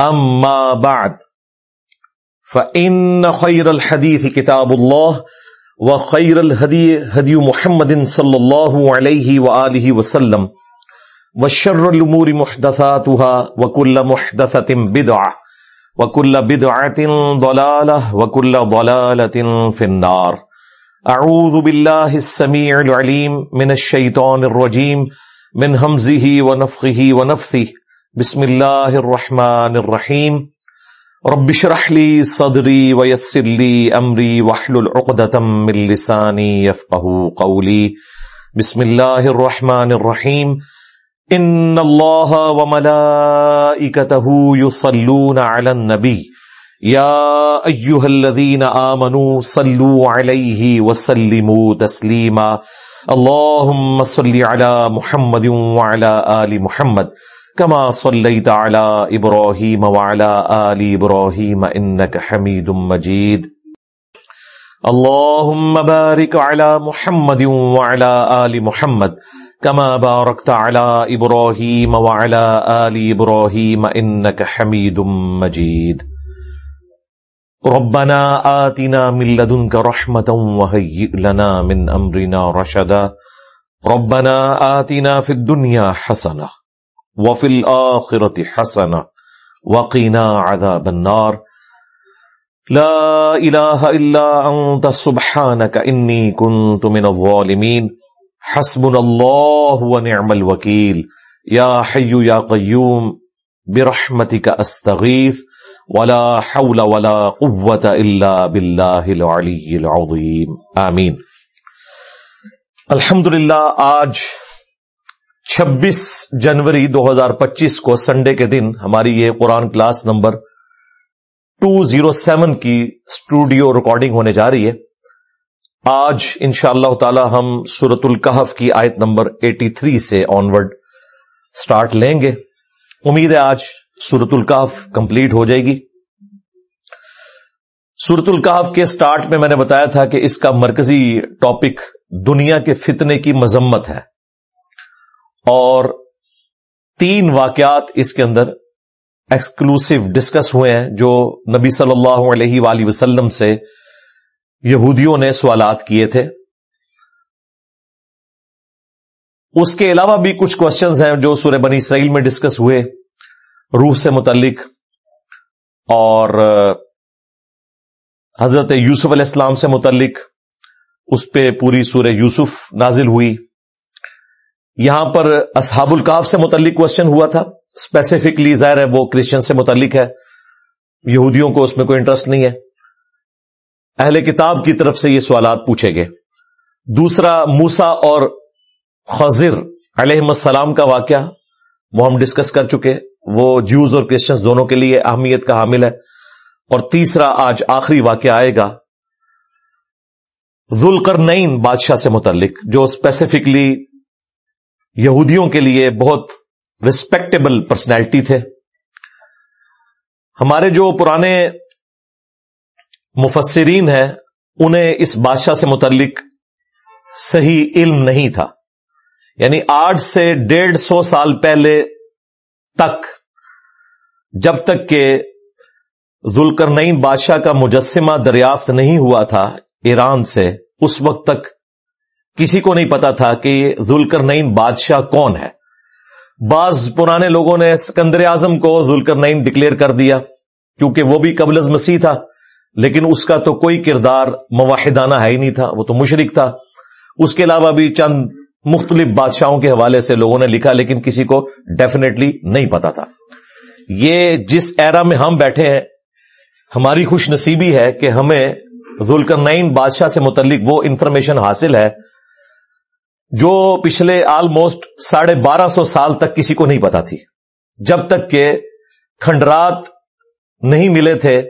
اما بعد فان خير الحديث كتاب الله، وخير الهدي، هدي محمد صلى الله عليه واله وسلم، وشر الامور محدثاتها، وكل محدثه بدعه وكل بدعه ضلاله وكل ضلاله في النار. اعوذ بالله السميع العليم من الشيطان الرجيم، من همزه ونفخه ونفثه بسم اللہ الرحمن الرحیم. رب اشرح لي صدري ويسر لي امري واحلل عقدة من لساني يفقهوا قولي بسم الله الرحمن الرحيم ان الله وملائكته يصلون على النبي يا ايها الذين امنوا صلوا عليه وسلموا تسليما اللهم صل على محمد وعلى ال محمد. كما صليت على ابراهيم وعلى ال ابراهيم انك حميد مجيد. اللهم بارك على محمد وعلى ال محمد كما باركت على ابراهيم وعلى ال ابراهيم انك حميد مجيد. ربنا آتنا من لدنك رحمة وهيئ لنا من امرنا رشدا. ربنا آتنا في الدنيا حسنه وفي الآخرة حسنة وقنا عذاب النار. لا إله إلا أنت سبحانك إني كنت من الظالمين حسبنا الله ونعم الوكيل يا حي يا قيوم برحمتك أستغيث ولا حول ولا قوة إلا بالله العلي العظيم آمين الحمد للہ آج چھبیس جنوری دو ہزار پچیس کو سنڈے کے دن ہماری یہ Quran class number two zero seven کی اسٹوڈیو ریکارڈنگ ہونے جا رہی ہے۔ آج ان شاء اللہ تعالی ہم سورت القحف کی آیت نمبر ایٹی تھری سے آنورڈ اسٹارٹ لیں گے۔ امید ہے آج سورت القحف کمپلیٹ ہو جائے گی۔ سورت القحف کے سٹارٹ میں میں نے بتایا تھا کہ اس کا مرکزی ٹاپک دنیا کے فتنے کی مذمت ہے۔ اور تین واقعات اس کے اندر ایکسکلوسو ڈسکس ہوئے ہیں جو نبی صلی اللہ علیہ وآلہ وسلم سے یہودیوں نے سوالات کیے تھے۔ اس کے علاوہ بھی کچھ کوشچنز ہیں جو سورہ بنی اسرائیل میں ڈسکس ہوئے، روح سے متعلق اور، حضرت یوسف علیہ السلام سے متعلق، اس پہ پوری سورہ یوسف نازل ہوئی۔ یہاں پر اصحاب القاف سے متعلق کوشچن ہوا تھا۔ اسپیسیفکلی ظاہر ہے وہ کرسچن سے متعلق ہے۔ یہودیوں کو اس میں کوئی انٹرسٹ نہیں ہے۔ اہل کتاب کی طرف سے یہ سوالات پوچھے گئے۔ دوسرا موسا اور خضر علیہ السلام کا واقعہ وہ ہم ڈسکس کر چکے۔ وہ جوز اور کرسچنس دونوں کے لیے اہمیت کا حامل ہے۔ اور تیسرا، آج آخری واقعہ آئے گا۔ ذوالکر نئی بادشاہ سے متعلق جو اسپیسیفکلی یہودیوں کے لیے بہت ریسپیکٹیبل پرسنالٹی تھے۔ ہمارے جو پرانے مفسرین ہیں، انہیں اس بادشاہ سے متعلق صحیح علم نہیں تھا۔ یعنی آج سے ڈیڑھ سو سال پہلے تک، جب تک کہ ذلکر نئی بادشاہ کا مجسمہ دریافت نہیں ہوا تھا ایران سے، اس وقت تک کسی کو نہیں پتا تھا کہ ذلکر نئی بادشاہ کون ہے۔ بعض پرانے لوگوں نے سکندر اعظم کو ذلکر نئی ڈکلیئر کر دیا، کیونکہ وہ بھی قبل از مسیح تھا۔ لیکن اس کا تو کوئی کردار مواحدانہ ہے ہی نہیں تھا، وہ تو مشرق تھا۔ اس کے علاوہ بھی چند مختلف بادشاہوں کے حوالے سے لوگوں نے لکھا، لیکن کسی کو ڈیفینیٹلی نہیں پتا تھا۔ یہ جس ایرا میں ہم بیٹھے ہیں، ہماری خوش نصیبی ہے کہ ہمیں ذوالکر نین بادشاہ سے متعلق وہ انفارمیشن حاصل ہے جو پچھلے آلموسٹ ساڑھے بارہ سو سال تک کسی کو نہیں پتا تھی۔ جب تک کہ کھنڈرات نہیں ملے تھے،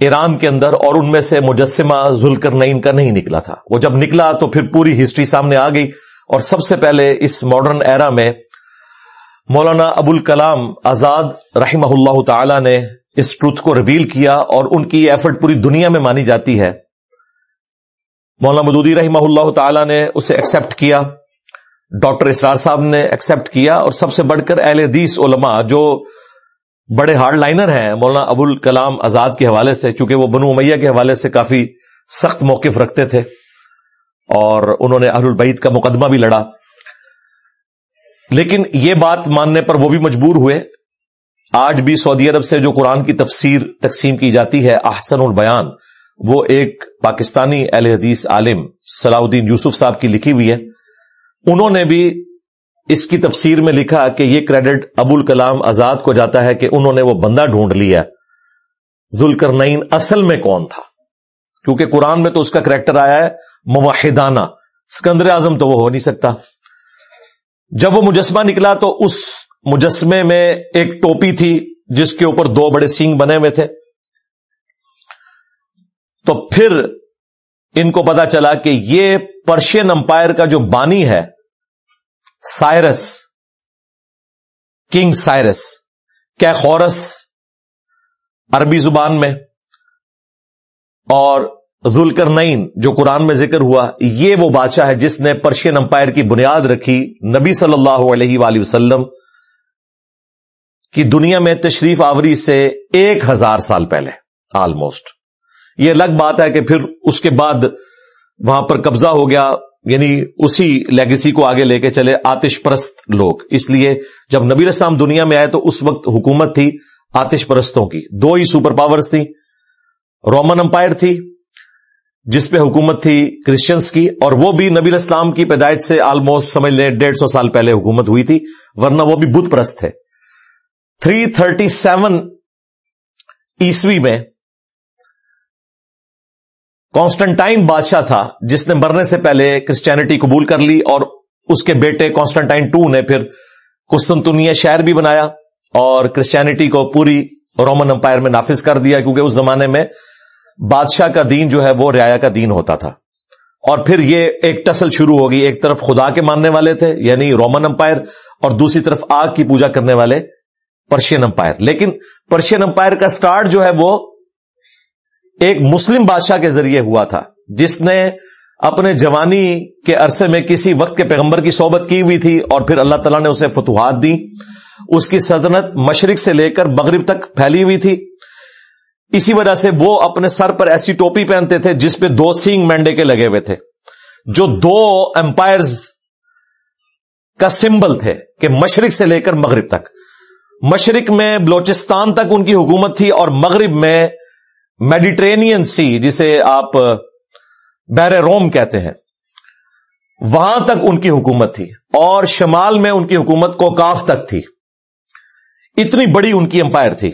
ایران کے اندر اور ان میں سے مجسمہ ذلکر نئین کا نہیں نکلا تھا۔ وہ جب نکلا تو پھر پوری ہسٹری سامنے آ گئی۔ اور سب سے پہلے اس ماڈرن ایرا میں مولانا ابو الکلام آزاد رحمہ اللہ تعالی نے اس ٹروتھ کو ریویل کیا اور ان کی ایفرٹ پوری دنیا میں مانی جاتی ہے۔ مولانا مدودی رحمہ اللہ تعالی نے اسے ایکسپٹ کیا۔ ڈاکٹر اسرار صاحب نے ایکسپٹ کیا اور سب سے بڑھ کر اہل حدیث علماء جو بڑے ہارڈ لائنر ہیں، مولانا ابو الکلام آزاد کے حوالے سے، چونکہ وہ بنو امیہ کے حوالے سے کافی سخت موقف رکھتے تھے اور انہوں نے اہل البعید کا مقدمہ بھی لڑا۔ لیکن یہ بات ماننے پر وہ بھی مجبور ہوئے۔ آج بھی سعودی عرب سے جو قرآن کی تفسیر تقسیم کی جاتی ہے، احسن البیان وہ ایک پاکستانی اہل حدیث عالم صلاح الدین یوسف صاحب کی لکھی ہوئی ہے۔ انہوں نے بھی اس کی تفسیر میں لکھا کہ یہ کریڈٹ ابو الکلام آزاد کو جاتا ہے کہ انہوں نے وہ بندہ ڈھونڈ لیا۔ ذلکر نئین اصل میں کون تھا؟ کیونکہ قرآن میں تو اس کا کریکٹر آیا ہے مواحدانہ سکندر اعظم تو وہ ہو نہیں سکتا۔ جب وہ مجسمہ نکلا تو اس مجسمے میں ایک ٹوپی تھی جس کے اوپر دو بڑے سینگ بنے ہوئے تھے۔ تو پھر ان کو پتا چلا کہ یہ پرشین امپائر کا جو بانی ہے، سائرس، کنگ سائرس کیا خورس عربی زبان میں اور ذلکر نئین جو قرآن میں ذکر ہوا، یہ وہ بادشاہ ہے جس نے پرشین امپائر کی بنیاد رکھی نبی صلی اللہ علیہ وآلہ وسلم کی دنیا میں تشریف آوری سے ایک ہزار سال پہلے آلموسٹ یہ الگ بات ہے کہ پھر اس کے بعد وہاں پر قبضہ ہو گیا یعنی اسی لیگسی کو آگے لے کے چلے آتش پرست لوگ۔ اس لیے جب نبی اسلام دنیا میں آئے تو اس وقت حکومت تھی آتش پرستوں کی۔ دو ہی سپر پاورز تھی رومن امپائر تھی، جس پہ حکومت تھی کرسچنس کی، اور وہ بھی نبی اسلام کی پیدائش سے آلموسٹ سمجھ لیں ڈیڑھ سو سال پہلے حکومت ہوئی تھی، ورنہ وہ بھی بدھ پرست تھے۔ تھری تھرٹی سیون عیسوی میں کانسٹنٹائن بادشاہ تھا جس نے مرنے سے پہلے کرسچینٹی قبول کر لی اور اس کے بیٹے کانسٹنٹائن ٹو نے پھر کستنتنیا شہر بھی بنایا اور کرسچینٹی کو پوری رومن امپائر میں نافذ کر دیا کیونکہ اس زمانے میں بادشاہ کا دین جو ہے وہ ریا کا دین ہوتا تھا اور پھر یہ ایک ٹسل شروع ہوگی ایک طرف خدا کے ماننے والے تھے یعنی رومن امپائر اور دوسری طرف آگ کی پوجا کرنے والے پرشین امپائر لیکن پرشین امپائر کا سٹارٹ جو ہے وہ ایک مسلم بادشاہ کے ذریعے ہوا تھا، جس نے اپنے جوانی کے عرصے میں کسی وقت کے پیغمبر کی صحبت کی ہوئی تھی اور پھر اللہ تعالیٰ نے اسے فتوحات دی۔ اس کی سلطنت مشرق سے لے کر مغرب تک پھیلی ہوئی تھی۔ اسی وجہ سے وہ اپنے سر پر ایسی ٹوپی پہنتے تھے جس پہ دو سینگ مینڈے کے لگے ہوئے تھے، جو دو امپائرز کا سمبل تھے کہ مشرق سے لے کر مغرب تک۔ مشرق میں بلوچستان تک ان کی حکومت تھی اور مغرب میں میڈیٹرینین سی جسے آپ بیر روم کہتے ہیں، وہاں تک ان کی حکومت تھی اور شمال میں ان کی حکومت کوکاف تک تھی۔ اتنی بڑی ان کی امپائر تھی۔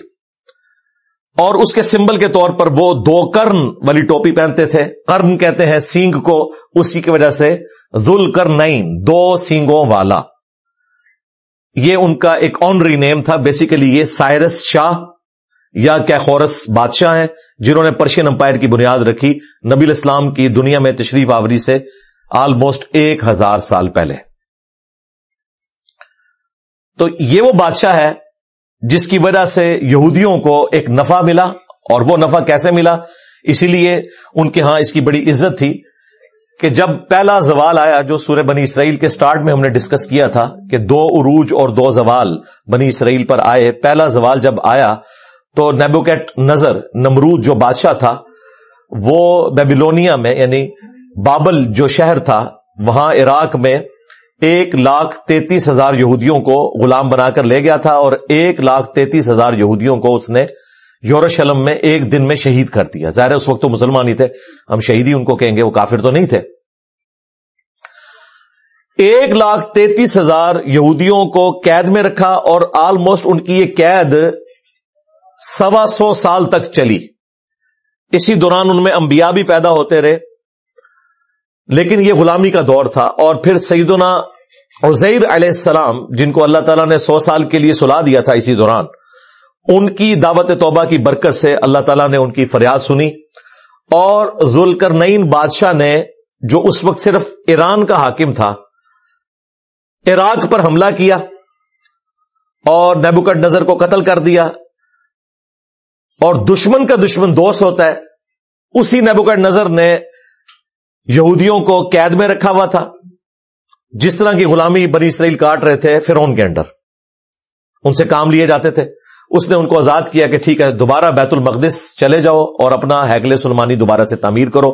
اور اس کے سمبل کے طور پر وہ دو کرن والی ٹوپی پہنتے تھے۔ کرن کہتے ہیں سینگ کو، اسی کی وجہ سے ذل کر دو سینگوں والا۔ یہ ان کا ایک آنری نیم تھا۔ بیسیکلی یہ سائرس شاہ یا کیا خورس بادشاہ ہیں۔ جنہوں نے پرشین امپائر کی بنیاد رکھی نبی اسلام کی دنیا میں تشریف آوری سے آلموسٹ ایک ہزار سال پہلے۔ تو یہ وہ بادشاہ ہے جس کی وجہ سے یہودیوں کو ایک نفع ملا اور وہ نفع کیسے ملا؟ اسی لیے ان کے ہاں اس کی بڑی عزت تھی کہ جب پہلا زوال آیا جو سورہ بنی اسرائیل کے سٹارٹ میں ہم نے ڈسکس کیا تھا کہ دو عروج اور دو زوال بنی اسرائیل پر آئے، پہلا زوال جب آیا تو نیبوکیٹ نظر نمرود جو بادشاہ تھا، وہ بیبیلونیا میں یعنی بابل جو شہر تھا، وہاں عراق میں ایک لاکھ تینتیس ہزار یہودیوں کو غلام بنا کر لے گیا تھا اور ایک لاکھ تینتیس ہزار یہودیوں کو اس نے یورشلم میں ایک دن میں شہید کر دیا۔ ظاہر اس وقت تو مسلمان ہی تھے۔ ہم شہید ہی ان کو کہیں گے، وہ کافر تو نہیں تھے۔ ایک لاکھ تینتیس ہزار یہودیوں کو قید میں رکھا اور آلموسٹ ان کی یہ قید سوا سو سال تک چلی۔ اسی دوران ان میں انبیاء بھی پیدا ہوتے رہے۔ لیکن یہ غلامی کا دور تھا۔ اور پھر سیدنا عزیر علیہ السلام، جن کو اللہ تعالیٰ نے سو سال کے لیے سلا دیا تھا اسی دوران، ان کی دعوت توبہ کی برکت سے اللہ تعالیٰ نے ان کی فریاد سنی۔ اور ذوالکر نئین بادشاہ نے، جو اس وقت صرف ایران کا حاکم تھا، عراق پر حملہ کیا اور نیبوکٹ نظر کو قتل کر دیا۔ اور دشمن کا دشمن دوست ہوتا ہے۔ اسی نیبوکٹ نظر نے یہودیوں کو قید میں رکھا ہوا تھا۔ جس طرح کی غلامی بنی اسرائیل کاٹ رہے تھے فرون کے انڈر ان سے کام لیے جاتے تھے۔ اس نے ان کو آزاد کیا کہ ٹھیک ہے، دوبارہ بیت المقدس چلے جاؤ اور اپنا ہیکل سلمانی دوبارہ سے تعمیر کرو۔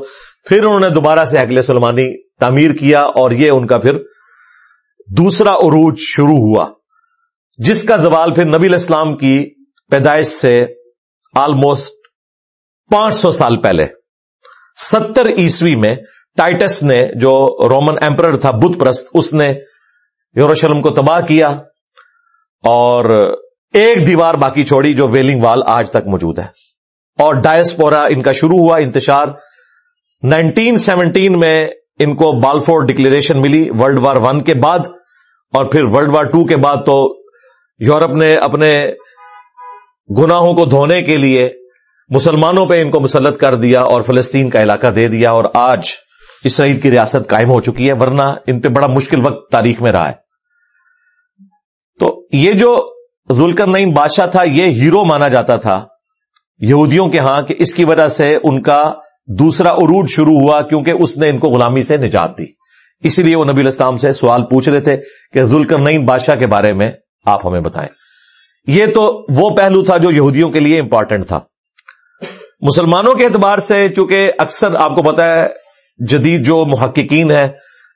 پھر انہوں نے دوبارہ سے ہیکل سلمانی تعمیر کیا اور یہ ان کا پھر دوسرا عروج شروع ہوا۔ جس کا زوال پھر نبی الاسلام کی پیدائش سے آلموسٹ پانچ سو سال پہلے۔ ستر عیسوی میں ٹائٹس نے جو رومن ایمپرر تھا بت پرست، اس نے یوروشلم کو تباہ کیا اور ایک دیوار باقی چھوڑی جو ویلنگ وال آج تک موجود ہے۔ اور ڈائسپورا ان کا شروع ہوا، انتشار۔ نائنٹین سیونٹین میں ان کو بالفور ڈکلیریشن ملی ورلڈ وار ون کے بعد اور پھر ورلڈ وار ٹو کے بعد تو یورپ نے اپنے گناہوں کو دھونے کے لیے مسلمانوں پہ ان کو مسلط کر دیا اور فلسطین کا علاقہ دے دیا اور آج اسرائیل کی ریاست قائم ہو چکی ہے، ورنہ ان پہ بڑا مشکل وقت تاریخ میں رہا ہے۔ تو یہ جو ذوالکر نئی بادشاہ تھا، یہ ہیرو مانا جاتا تھا۔ یہودیوں کے ہاں کہ اس کی وجہ سے ان کا دوسرا عروج شروع ہوا کیونکہ اس نے ان کو غلامی سے نجات دی۔ اسی لیے وہ نبی الاسلام سے سوال پوچھ رہے تھے کہ ذوالکر نئی بادشاہ کے بارے میں آپ ہمیں بتائیں۔ یہ تو وہ پہلو تھا جو یہودیوں کے لیے امپورٹنٹ تھا۔ مسلمانوں کے اعتبار سے چونکہ اکثر آپ کو پتا ہے، جدید جو محققین ہیں،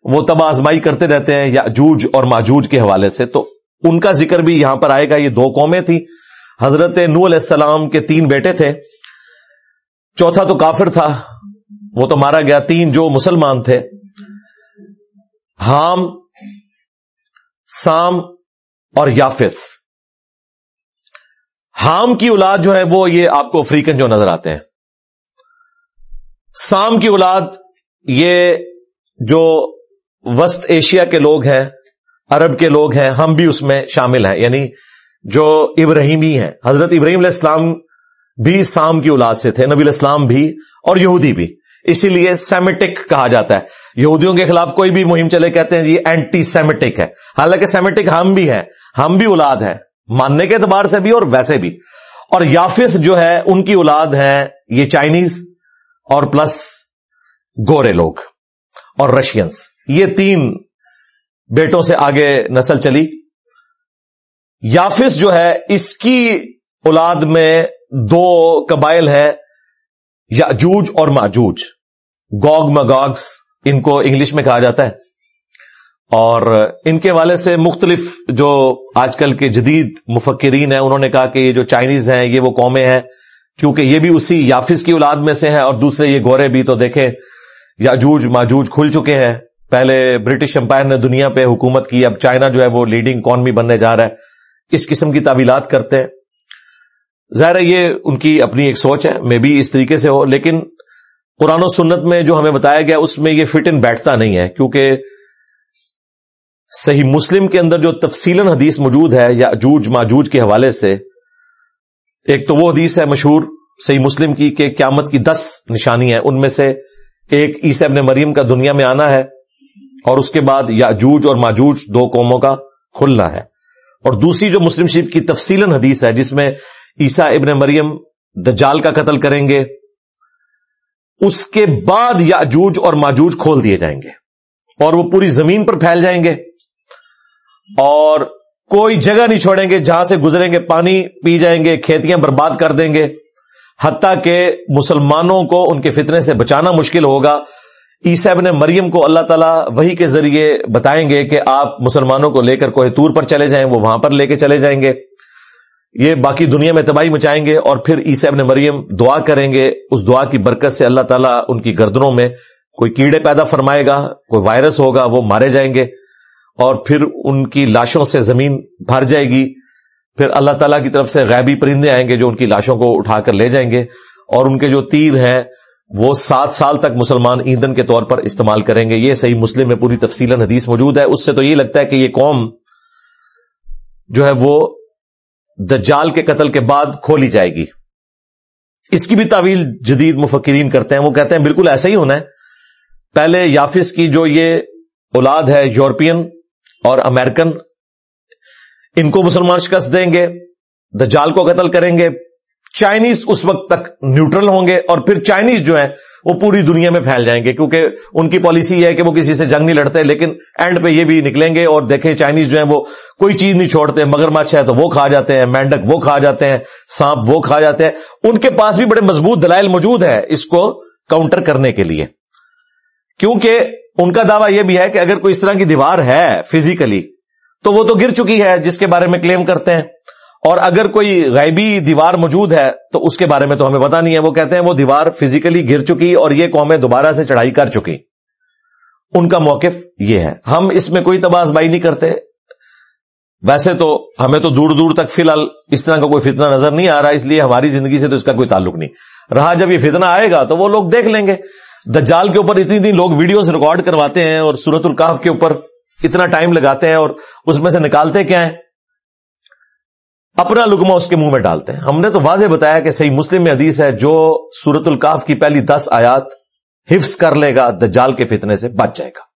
وہ تب آزمائی کرتے رہتے ہیں یا جوج اور ماجوج کے حوالے سے۔ تو ان کا ذکر بھی یہاں پر آئے گا، یہ دو قومیں تھیں۔ حضرت نو علیہ السلام کے تین بیٹے تھے۔ چوتھا تو کافر تھا، وہ تو مارا گیا۔ تین جو مسلمان تھے۔ ہام سام اور یافس ہام کی اولاد جو ہے وہ یہ آپ کو افریقن جو نظر آتے ہیں۔ سام کی اولاد یہ جو وسط ایشیا کے لوگ ہیں، عرب کے لوگ ہیں، ہم بھی اس میں شامل ہیں یعنی جو ابراہیمی ہیں۔ حضرت ابراہیم علیہ السلام بھی سام کی اولاد سے تھے، نبی الاسلام بھی اور یہودی بھی۔ اسی لیے سیمیٹک کہا جاتا ہے۔ یہودیوں کے خلاف کوئی بھی مہم چلے کہتے ہیں جی اینٹی سیمیٹک ہے۔ حالانکہ سیمیٹک ہم بھی ہیں، ہم بھی اولاد ہیں۔ ماننے کے اعتبار سے بھی اور ویسے بھی۔ اور یافس جو ہے، ان کی اولاد ہے یہ چائنیز اور پلس گورے لوگ اور رشینس یہ تین بیٹوں سے آگے نسل چلی۔ یافس جو ہے، اس کی اولاد میں دو قبائل ہے یاجوج اور ماجوج۔ گوگ مگاگس، ان کو انگلش میں کہا جاتا ہے۔ اور ان کے والے سے مختلف جو آج کل کے جدید مفکرین ہیں، انہوں نے کہا کہ یہ جو چائنیز ہیں، یہ وہ قومیں ہیں، کیونکہ یہ بھی اسی یافس کی اولاد میں سے ہیں اور دوسرے یہ گورے بھی تو دیکھیں، یاجوج ماجوج کھل چکے ہیں۔ پہلے برٹش امپائر نے دنیا پہ حکومت کی، اب چائنا جو ہے وہ لیڈنگ اکانمی بننے جا رہا ہے۔ اس قسم کی تعویلات کرتے ہیں۔ ظاہر ہے، یہ ان کی اپنی ایک سوچ ہے، میں بھی اس طریقے سے ہو، لیکن قرآن و سنت میں جو ہمیں بتایا گیا، اس میں یہ فٹ ان بیٹھتا نہیں ہے، کیونکہ صحیح مسلم کے اندر جو تفصیل حدیث موجود ہے یا جوج ماجوج کے حوالے سے، ایک تو وہ حدیث ہے مشہور صحیح مسلم کی کہ قیامت کی دس نشانی ہے ان میں سے ایک عیسی ابن مریم کا دنیا میں آنا ہے اور اس کے بعد یا جوج اور ماجوج دو قوموں کا کھلنا ہے۔ اور دوسری جو مسلم شریف کی تفصیل حدیث ہے جس میں عیسا ابن مریم دجال کا قتل کریں گے، اس کے بعد یا جوج اور ماجوج کھول دیے جائیں گے اور وہ پوری زمین پر پھیل جائیں گے۔ اور کوئی جگہ نہیں چھوڑیں گے جہاں سے گزریں گے، پانی پی جائیں گے، کھیتیاں برباد کر دیں گے۔ حتیٰ کہ مسلمانوں کو ان کے فتنے سے بچانا مشکل ہوگا۔ عیسیب نے مریم کو اللہ تعالیٰ وہی کے ذریعے بتائیں گے کہ آپ مسلمانوں کو لے کر کوئی طور پر چلے جائیں، وہ وہاں پر لے کے چلے جائیں گے۔ یہ باقی دنیا میں تباہی مچائیں گے اور پھر عیسیب نے مریم دعا کریں گے۔ اس دعا کی برکت سے اللہ تعالیٰ ان کی گردنوں میں کوئی کیڑے پیدا فرمائے گا، کوئی وائرس ہوگا، وہ مارے جائیں گے۔ اور پھر ان کی لاشوں سے زمین بھر جائے گی۔ پھر اللہ تعالیٰ کی طرف سے غیبی پرندے آئیں گے جو ان کی لاشوں کو اٹھا کر لے جائیں گے۔ اور ان کے جو تیر ہیں، وہ سات سال تک مسلمان ایندھن کے طور پر استعمال کریں گے۔ یہ صحیح مسلم میں پوری تفصیل حدیث موجود ہے۔ اس سے تو یہ لگتا ہے کہ یہ قوم جو ہے وہ دجال کے قتل کے بعد کھولی جائے گی۔ اس کی بھی تعویل جدید مفکرین کرتے ہیں۔ وہ کہتے ہیں، بالکل ایسا ہی ہونا ہے۔ پہلے یافس کی جو یہ اولاد ہے، یورپین اور امریکن ان کو مسلمان شکست دیں گے، دجال کو قتل کریں گے چائنیز اس وقت تک نیوٹرل ہوں گے اور پھر چائنیز جو ہیں، وہ پوری دنیا میں پھیل جائیں گے، کیونکہ ان کی پالیسی یہ ہے کہ وہ کسی سے جنگ نہیں لڑتے، لیکن اینڈ پہ یہ بھی نکلیں گے اور دیکھیں چائنیز جو ہیں، وہ کوئی چیز نہیں چھوڑتے مگر مچھ ہے تو وہ کھا جاتے ہیں، مینڈک وہ کھا جاتے ہیں، سانپ وہ کھا جاتے ہیں۔ ان کے پاس بھی بڑے مضبوط دلائل موجود ہے اس کو کاؤنٹر کرنے کے لیے۔ کیونکہ ان کا دعویٰ یہ بھی ہے کہ اگر کوئی اس طرح کی دیوار ہے فزیکلی تو وہ تو گر چکی ہے جس کے بارے میں کلیم کرتے ہیں۔ اور اگر کوئی غیبی دیوار موجود ہے، تو اس کے بارے میں تو ہمیں پتا نہیں ہے۔ وہ کہتے ہیں وہ دیوار فزیکلی گر چکی اور یہ قومیں دوبارہ سے چڑھائی کر چکی۔ ان کا موقف یہ ہے۔ ہم اس میں کوئی تباہ ازمائی نہیں کرتے۔ ویسے تو ہمیں تو دور دور تک فی الحال اس طرح کا کوئی فتنہ نظر نہیں آ رہا، اس لیے ہماری زندگی سے تو اس کا کوئی تعلق نہیں۔ رہا جب یہ فتنہ آئے گا تو وہ لوگ دیکھ لیں گے۔ دجال کے اوپر اتنی دن لوگ ویڈیوز ریکارڈ کرواتے ہیں اور سورت القاف کے اوپر اتنا ٹائم لگاتے ہیں اور اس میں سے نکالتے کیا ہیں؟ اپنا لکما اس کے منہ میں ڈالتے ہیں۔ ہم نے تو واضح بتایا کہ صحیح مسلم میں حدیث ہے، جو سورت القاف کی پہلی دس آیات حفظ کر لے گا، دجال کے فتنے سے بچ جائے گا۔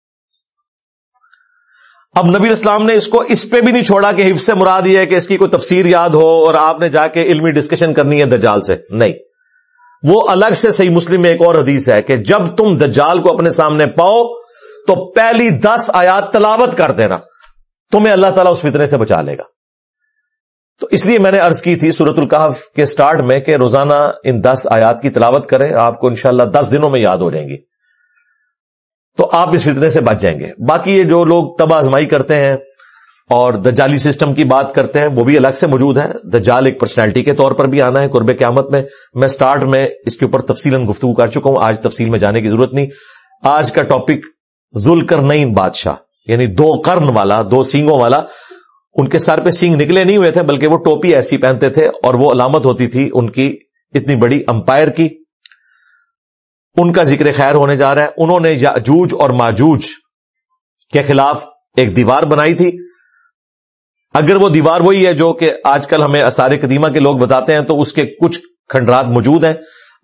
اب نبی اسلام نے اس کو اس پہ بھی نہیں چھوڑا کہ حفظ سے مراد یہ ہے کہ اس کی کوئی تفسیر یاد ہو اور آپ نے جا کے علمی ڈسکشن کرنی ہے دجال سے۔ نہیں۔ وہ الگ سے صحیح مسلم میں ایک اور حدیث ہے کہ جب تم دجال کو اپنے سامنے پاؤ تو پہلی دس آیات تلاوت کر دینا۔ تمہیں اللہ تعالیٰ اس فتنے سے بچا لے گا۔ تو اس لیے میں نے ارض کی تھی سورت القحف کے سٹارٹ میں کہ روزانہ ان دس آیات کی تلاوت کریں، آپ کو انشاءاللہ دس دنوں میں یاد ہو جائیں گی۔ تو آپ اس فتنے سے بچ جائیں گے۔ باقی یہ جو لوگ تب آزمائی کرتے ہیں اور دجالی سسٹم کی بات کرتے ہیں، وہ بھی الگ سے موجود ہے دجال ایک پرسنالٹی کے طور پر بھی آنا ہے۔ قرب قیامت میں میں سٹارٹ میں اس کے اوپر تفصیل گفتگو کر چکا ہوں۔ آج تفصیل میں جانے کی ضرورت نہیں۔ آج کا ٹاپک ذل کر بادشاہ یعنی دو کرن والا، دو سینگوں والا۔ ان کے سر پہ سینگ نکلے نہیں ہوئے تھے، بلکہ وہ ٹوپی ایسی پہنتے تھے اور وہ علامت ہوتی تھی ان کی اتنی بڑی امپائر کی۔ ان کا ذکر خیر ہونے جا رہا ہے۔ انہوں نے یاجوج اور ماجوج کے خلاف ایک دیوار بنائی تھی۔ اگر وہ دیوار وہی ہے جو کہ آج کل ہمیں اثار قدیمہ کے لوگ بتاتے ہیں تو اس کے کچھ کھنڈرات موجود ہیں۔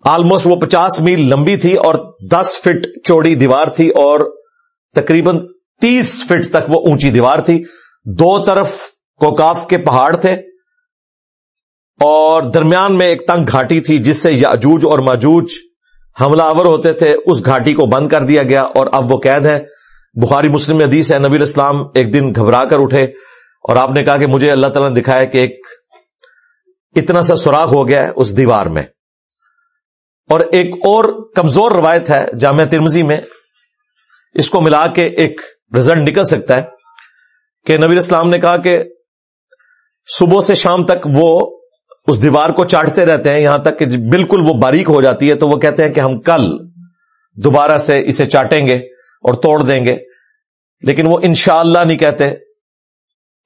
آلموسٹ وہ پچاس میل لمبی تھی اور دس فٹ چوڑی دیوار تھی اور تقریباً تیس فٹ تک وہ اونچی دیوار تھی۔ دو طرف کوکاف کے پہاڑ تھے اور درمیان میں ایک تنگ گھاٹی تھی جس سے یاجوج اور ماجوج حملہ آور ہوتے تھے۔ اس گھاٹی کو بند کر دیا گیا اور اب وہ قید ہے بخاری مسلم حدیث ہے، نبی اسلام ایک دن گھبرا کر اٹھے۔ اور آپ نے کہا کہ مجھے اللہ تعالیٰ نے دکھایا کہ ایک اتنا سا سوراخ ہو گیا ہے اس دیوار میں۔ اور ایک اور کمزور روایت ہے جامعہ ترمزی میں۔ اس کو ملا کے ایک رزلٹ نکل سکتا ہے کہ نبی اسلام نے کہا کہ صبح سے شام تک وہ اس دیوار کو چاٹتے رہتے ہیں، یہاں تک کہ بالکل وہ باریک ہو جاتی ہے تو وہ کہتے ہیں کہ ہم کل دوبارہ سے اسے چاٹیں گے اور توڑ دیں گے۔ لیکن وہ انشاءاللہ اللہ نہیں کہتے۔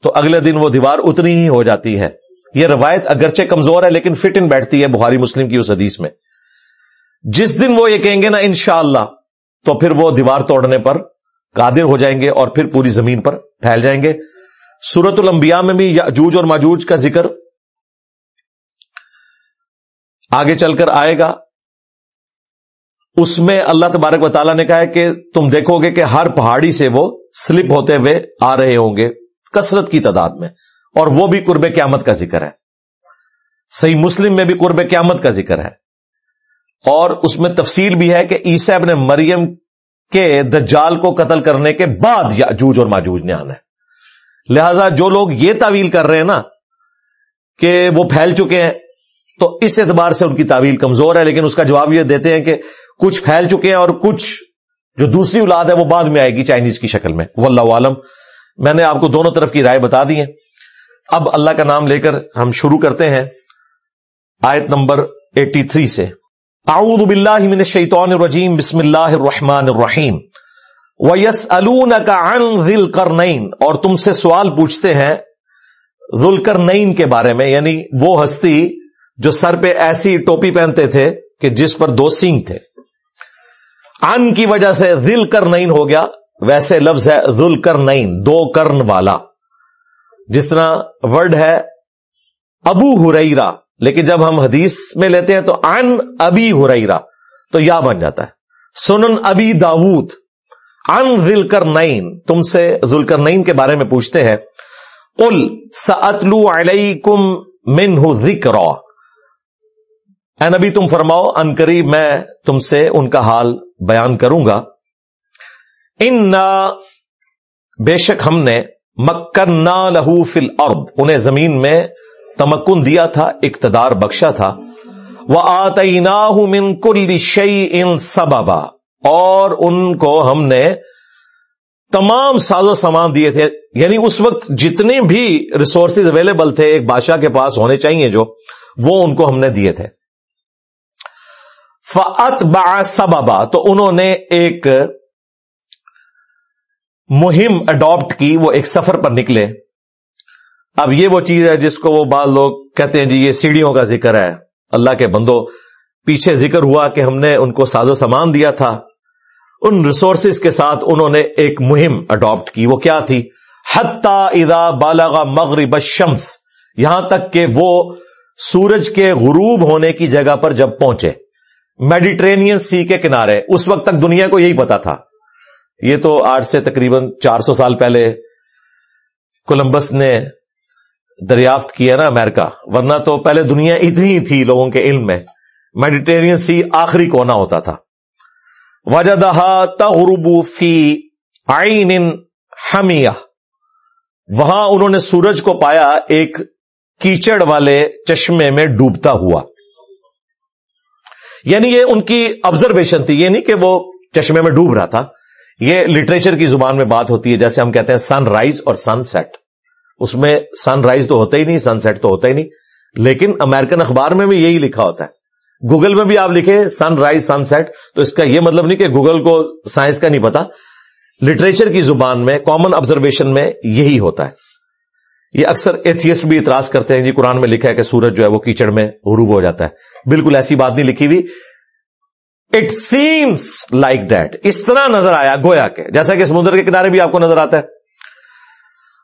تو اگلے دن وہ دیوار اتنی ہی ہو جاتی ہے۔ یہ روایت اگرچہ کمزور ہے، لیکن فٹ ان بیٹھتی ہے بخاری مسلم کی اس حدیث میں۔ جس دن وہ یہ کہیں گے نا انشاءاللہ، تو پھر وہ دیوار توڑنے پر قادر ہو جائیں گے اور پھر پوری زمین پر پھیل جائیں گے۔ سورت الانبیاء میں بھی جوج اور ماجوج کا ذکر آگے چل کر آئے گا۔ اس میں اللہ تبارک و تعالیٰ نے کہا ہے کہ تم دیکھو گے کہ ہر پہاڑی سے وہ سلپ ہوتے ہوئے آ رہے ہوں گے۔ کثرت کی تعداد میں۔ اور وہ بھی قرب قیامت کا ذکر ہے۔ صحیح مسلم میں بھی قرب قیامت کا ذکر ہے۔ اور اس میں تفصیل بھی ہے کہ عیسی ابن مریم کے دجال کو قتل کرنے کے بعد یاجوج اور ماجوج نے آنا ہے۔ لہذا جو لوگ یہ تعویل کر رہے ہیں نا کہ وہ پھیل چکے ہیں، تو اس اعتبار سے ان کی تعویل کمزور ہے۔ لیکن اس کا جواب یہ دیتے ہیں کہ کچھ پھیل چکے ہیں اور کچھ جو دوسری اولاد ہے وہ بعد میں آئے گی چائنیز کی شکل میں۔ واللہ عالم میں نے آپ کو دونوں طرف کی رائے بتا دی ہے اب اللہ کا نام لے کر ہم شروع کرتے ہیں آیت نمبر ایٹی تھری سے۔ اعوذ باللہ من الشیطان الرجیم، بسم اللہ الرحمن الرحیم۔ وَيَسْأَلُونَكَ عَنْ ذِي الْقَرْنَيْن اور تم سے سوال پوچھتے ہیں ذوالقرنین کے بارے میں یعنی وہ ہستی جو سر پہ ایسی ٹوپی پہنتے تھے کہ جس پر دو سینگ تھے۔ ان کی وجہ سے ذل کرنین ہو گیا ویسے لفظ ہے ذل کرنین، دو کرن والا۔ جس طرح ورڈ ہے ابو ہریرا لیکن جب ہم حدیث میں لیتے ہیں تو ان ابی ہریرا تو یا بن جاتا ہے۔ سنن ابی داود ان ذل کرنین۔ تم سے ذل کر نئین کے بارے میں پوچھتے ہیں۔ کل ستلو علیکم من ذکر اے نبی، تم فرماؤ، ان قریب میں تم سے ان کا حال بیان کروں گا۔ ان بے شک ہم نے مکن لہو فل ارد انہیں زمین میں تمکن دیا تھا، اقتدار بخشا تھا۔ وہ آتی من کل شعی ان سبابا اور ان کو ہم نے تمام ساز و سامان دیے تھے۔ یعنی اس وقت جتنے بھی ریسورسز اویلیبل تھے، ایک بادشاہ کے پاس ہونے چاہیے جو، وہ ان کو ہم نے دیے تھے۔ فعت با سبابا تو انہوں نے ایک مہم اڈاپٹ کی، وہ ایک سفر پر نکلے۔ اب یہ وہ چیز ہے جس کو وہ بعض لوگ کہتے ہیں جی یہ سیڑھیوں کا ذکر ہے۔ اللہ کے بندو، پیچھے ذکر ہوا کہ ہم نے ان کو ساز و سامان دیا تھا۔ ان ریسورسز کے ساتھ انہوں نے ایک مہم اڈاپٹ کی۔ وہ کیا تھی؟ حتی اذا بالغ مغرب الشمس۔ یہاں تک کہ وہ سورج کے غروب ہونے کی جگہ پر جب پہنچے۔ میڈیٹرینین سی کے کنارے۔ اس وقت تک دنیا کو یہی پتا تھا۔ یہ تو آج سے تقریباً چار سو سال پہلے کولمبس نے دریافت کیا نا امریکہ، ورنہ تو پہلے دنیا اتنی ہی تھی لوگوں کے علم میں میڈیٹرین سی آخری کونا ہوتا تھا۔ وجہ تغرب فی آئین حمیہ۔ وہاں انہوں نے سورج کو پایا ایک کیچڑ والے چشمے میں ڈوبتا ہوا۔ یعنی یہ ان کی آبزرویشن تھی، یہ نہیں کہ وہ چشمے میں ڈوب رہا تھا۔ یہ لٹریچر کی زبان میں بات ہوتی ہے، جیسے ہم کہتے ہیں سن رائز اور سن سیٹ اس میں سن رائز تو ہوتا ہی نہیں سن سیٹ تو ہوتا ہی نہیں۔ لیکن امریکن اخبار میں بھی یہی لکھا ہوتا ہے۔ گوگل میں بھی آپ لکھے سن رائز سن سیٹ تو اس کا یہ مطلب نہیں کہ گوگل کو سائنس کا نہیں پتا۔ لٹریچر کی زبان میں کامن آبزرویشن میں یہی ہوتا ہے۔ یہ اکثر ایتھیسٹ بھی اعتراض کرتے ہیں۔ جی قرآن میں لکھا ہے کہ سورج جو ہے وہ کیچڑ میں غروب ہو جاتا ہے۔ بالکل ایسی بات نہیں لکھی ہوئی۔ اٹ سیمس لائک ڈیٹ اس طرح نظر آیا، گویا کے جیسا کہ سمندر کے کنارے بھی آپ کو نظر آتا ہے۔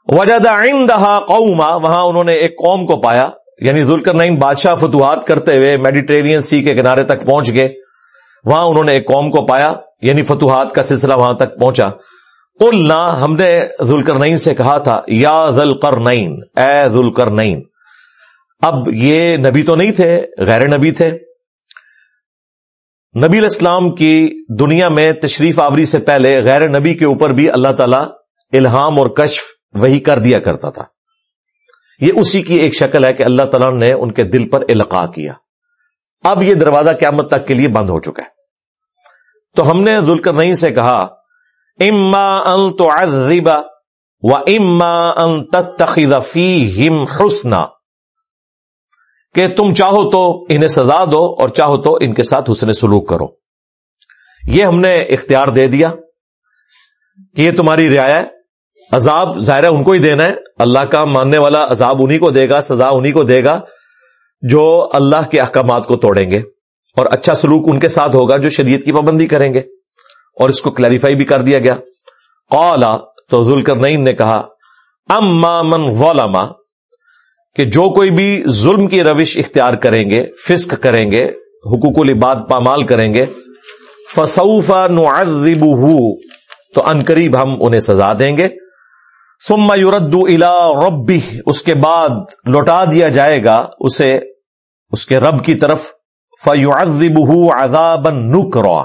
وجہ دہا قوما، وہاں انہوں نے ایک قوم کو پایا یعنی ذلکر نئین بادشاہ فتوحات کرتے ہوئے میڈیٹرین سی کے کنارے تک پہنچ گئے۔ وہاں انہوں نے ایک قوم کو پایا یعنی فتوحات کا سلسلہ وہاں تک پہنچا۔ قلنا، ہم نے ذلکر نئین سے کہا تھا، یا ذلکر نئین اے ذلکر نئین اب یہ نبی تو نہیں تھے، غیر نبی تھے۔ نبی الاسلام کی دنیا میں تشریف آوری سے پہلے غیر نبی کے اوپر بھی اللہ تعالی الہام اور کشف وہی کر دیا کرتا تھا۔ یہ اسی کی ایک شکل ہے کہ اللہ تعالیٰ نے ان کے دل پر القاع کیا۔ اب یہ دروازہ قیامت تک کے لیے بند ہو چکا ہے۔ تو ہم نے ذلکر نہیں سے کہا، اما ان تو و اما ان تخذ فیہم حسنا کہ تم چاہو تو انہیں سزا دو اور چاہو تو ان کے ساتھ حسن سلوک کرو۔ یہ ہم نے اختیار دے دیا کہ یہ تمہاری رعایا عذاب ظاہر ان کو ہی دینا ہے۔ اللہ کا ماننے والا عذاب انہی کو دے گا، سزا انہی کو دے گا جو اللہ کے احکامات کو توڑیں گے۔ اور اچھا سلوک ان کے ساتھ ہوگا جو شریعت کی پابندی کریں گے۔ اور اس کو کلیریفائی بھی کر دیا گیا۔ قالا تو ذل نئی نے کہا، اما من غلما کہ جو کوئی بھی ظلم کی روش اختیار کریں گے، فسق کریں گے، حقوق العباد پامال کریں گے فسوفا نعذب تو ان قریب ہم انہیں سزا دیں گے۔ سما یورد الا ربی اس کے بعد لوٹا دیا جائے گا اسے، اس کے رب کی طرف۔ فیعذب عذاب نکرا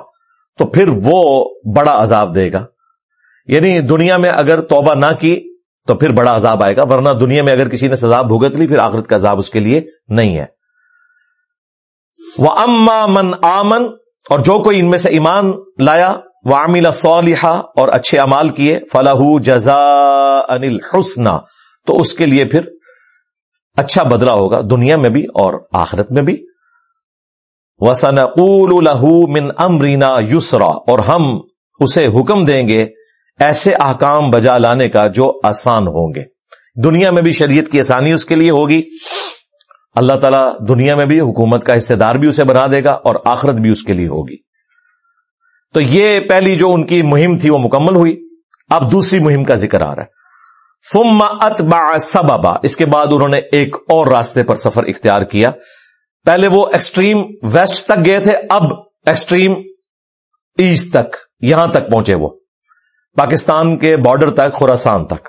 تو پھر وہ بڑا عذاب دے گا۔ یعنی دنیا میں اگر توبہ نہ کی تو پھر بڑا عذاب آئے گا، ورنہ دنیا میں اگر کسی نے سزا بھگت لی، پھر آخرت کا عذاب اس کے لیے نہیں ہے۔ وہ اما من آمن، اور جو کوئی ان میں سے ایمان لایا وہ عامل صالحہ اور اچھے امال کیے فلاح جزا انل حسنا تو اس کے لیے پھر اچھا بدلا ہوگا دنیا میں بھی اور آخرت میں بھی۔ وسن لہو من امرینا یسرا اور ہم اسے حکم دیں گے ایسے احکام بجا لانے کا جو آسان ہوں گے۔ دنیا میں بھی شریعت کی آسانی اس کے لیے ہوگی۔ اللہ تعالیٰ دنیا میں بھی، حکومت کا حصے دار بھی اسے بنا دے گا اور آخرت بھی اس کے لیے ہوگی۔ تو یہ پہلی جو ان کی مہم تھی وہ مکمل ہوئی۔ اب دوسری مہم کا ذکر آ رہا ہے۔ ثم اتبع سببا اس کے بعد انہوں نے ایک اور راستے پر سفر اختیار کیا۔ پہلے وہ ایکسٹریم ویسٹ تک گئے تھے، اب ایکسٹریم ایسٹ تک، یہاں تک پہنچے وہ۔ پاکستان کے بارڈر تک، خوراسان تک۔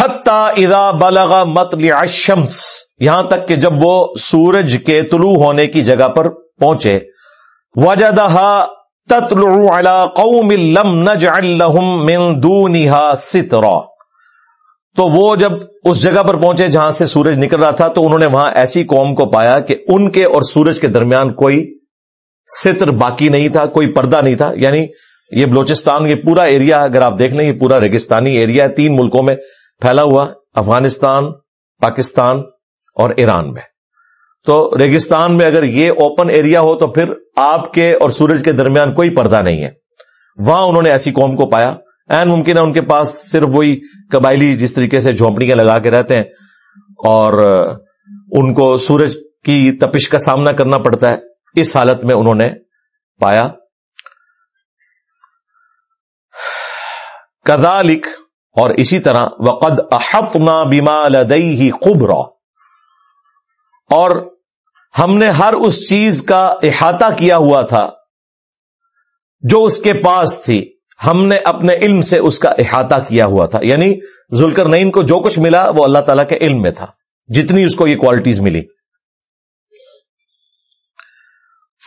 حتی اذا بلغ مطلع الشمس، یہاں تک کہ جب وہ سورج کے طلوع ہونے کی جگہ پر پہنچے، وجدہا تطلع على قوم لم نجعل لهم من دونها سترا۔ تو وہ جب اس جگہ پر پہنچے جہاں سے سورج نکل رہا تھا، تو انہوں نے وہاں ایسی قوم کو پایا کہ ان کے اور سورج کے درمیان کوئی ستر باقی نہیں تھا، کوئی پردہ نہیں تھا۔ یعنی یہ بلوچستان یہ پورا ایریا اگر آپ دیکھ لیں، یہ پورا ریگستانی ایریا ہے۔ تین ملکوں میں پھیلا ہوا، افغانستان، پاکستان اور ایران میں۔ تو ریگستان میں اگر یہ اوپن ایریا ہو، تو پھر آپ کے اور سورج کے درمیان کوئی پردہ نہیں ہے۔ وہاں انہوں نے ایسی قوم کو پایا۔ این ممکن ہے ان کے پاس صرف وہی قبائلی جس طریقے سے جھونپڑیاں لگا کے رہتے ہیں، اور ان کو سورج کی تپش کا سامنا کرنا پڑتا ہے۔ اس حالت میں انہوں نے پایا۔ کدالک اور اسی طرح، وقد احفنا بیما لدئی ہی اور ہم نے ہر اس چیز کا احاطہ کیا ہوا تھا، جو اس کے پاس تھی۔ ہم نے اپنے علم سے اس کا احاطہ کیا ہوا تھا۔ یعنی ذلکر نئین کو جو کچھ ملا، وہ اللہ تعالیٰ کے علم میں تھا۔ جتنی اس کو یہ کوالٹیز ملی۔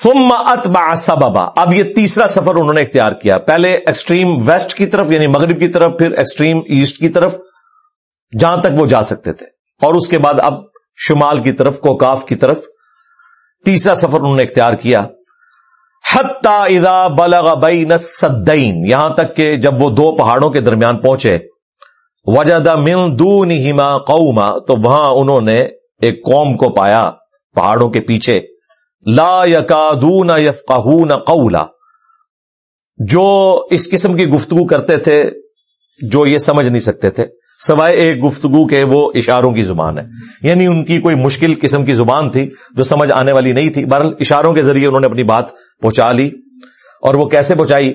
ثم اتبع سببا۔ اب یہ تیسرا سفر انہوں نے اختیار کیا۔ پہلے ایکسٹریم ویسٹ کی طرف یعنی مغرب کی طرف، پھر ایکسٹریم ایسٹ کی طرف، جہاں تک وہ جا سکتے تھے۔ اور اس کے بعد اب شمال کی طرف، کوکاف کی طرف۔ تیسرا سفر انہوں نے اختیار کیا۔ حتی اذا بلغ بین السدین، یہاں تک کہ جب وہ دو پہاڑوں کے درمیان پہنچے، وجد من دونہما قوما، تو وہاں انہوں نے ایک قوم کو پایا پہاڑوں کے پیچھے۔ لا یکادون یفقہون قولا۔ جو اس قسم کی گفتگو کرتے تھے، جو یہ سمجھ نہیں سکتے تھے، سوائے ایک گفتگو کے وہ اشاروں کی زبان ہے۔ یعنی ان کی کوئی مشکل قسم کی زبان تھی جو سمجھ آنے والی نہیں تھی۔ بہرحال اشاروں کے ذریعے انہوں نے اپنی بات پہنچا لی۔ اور وہ کیسے پہنچائی؟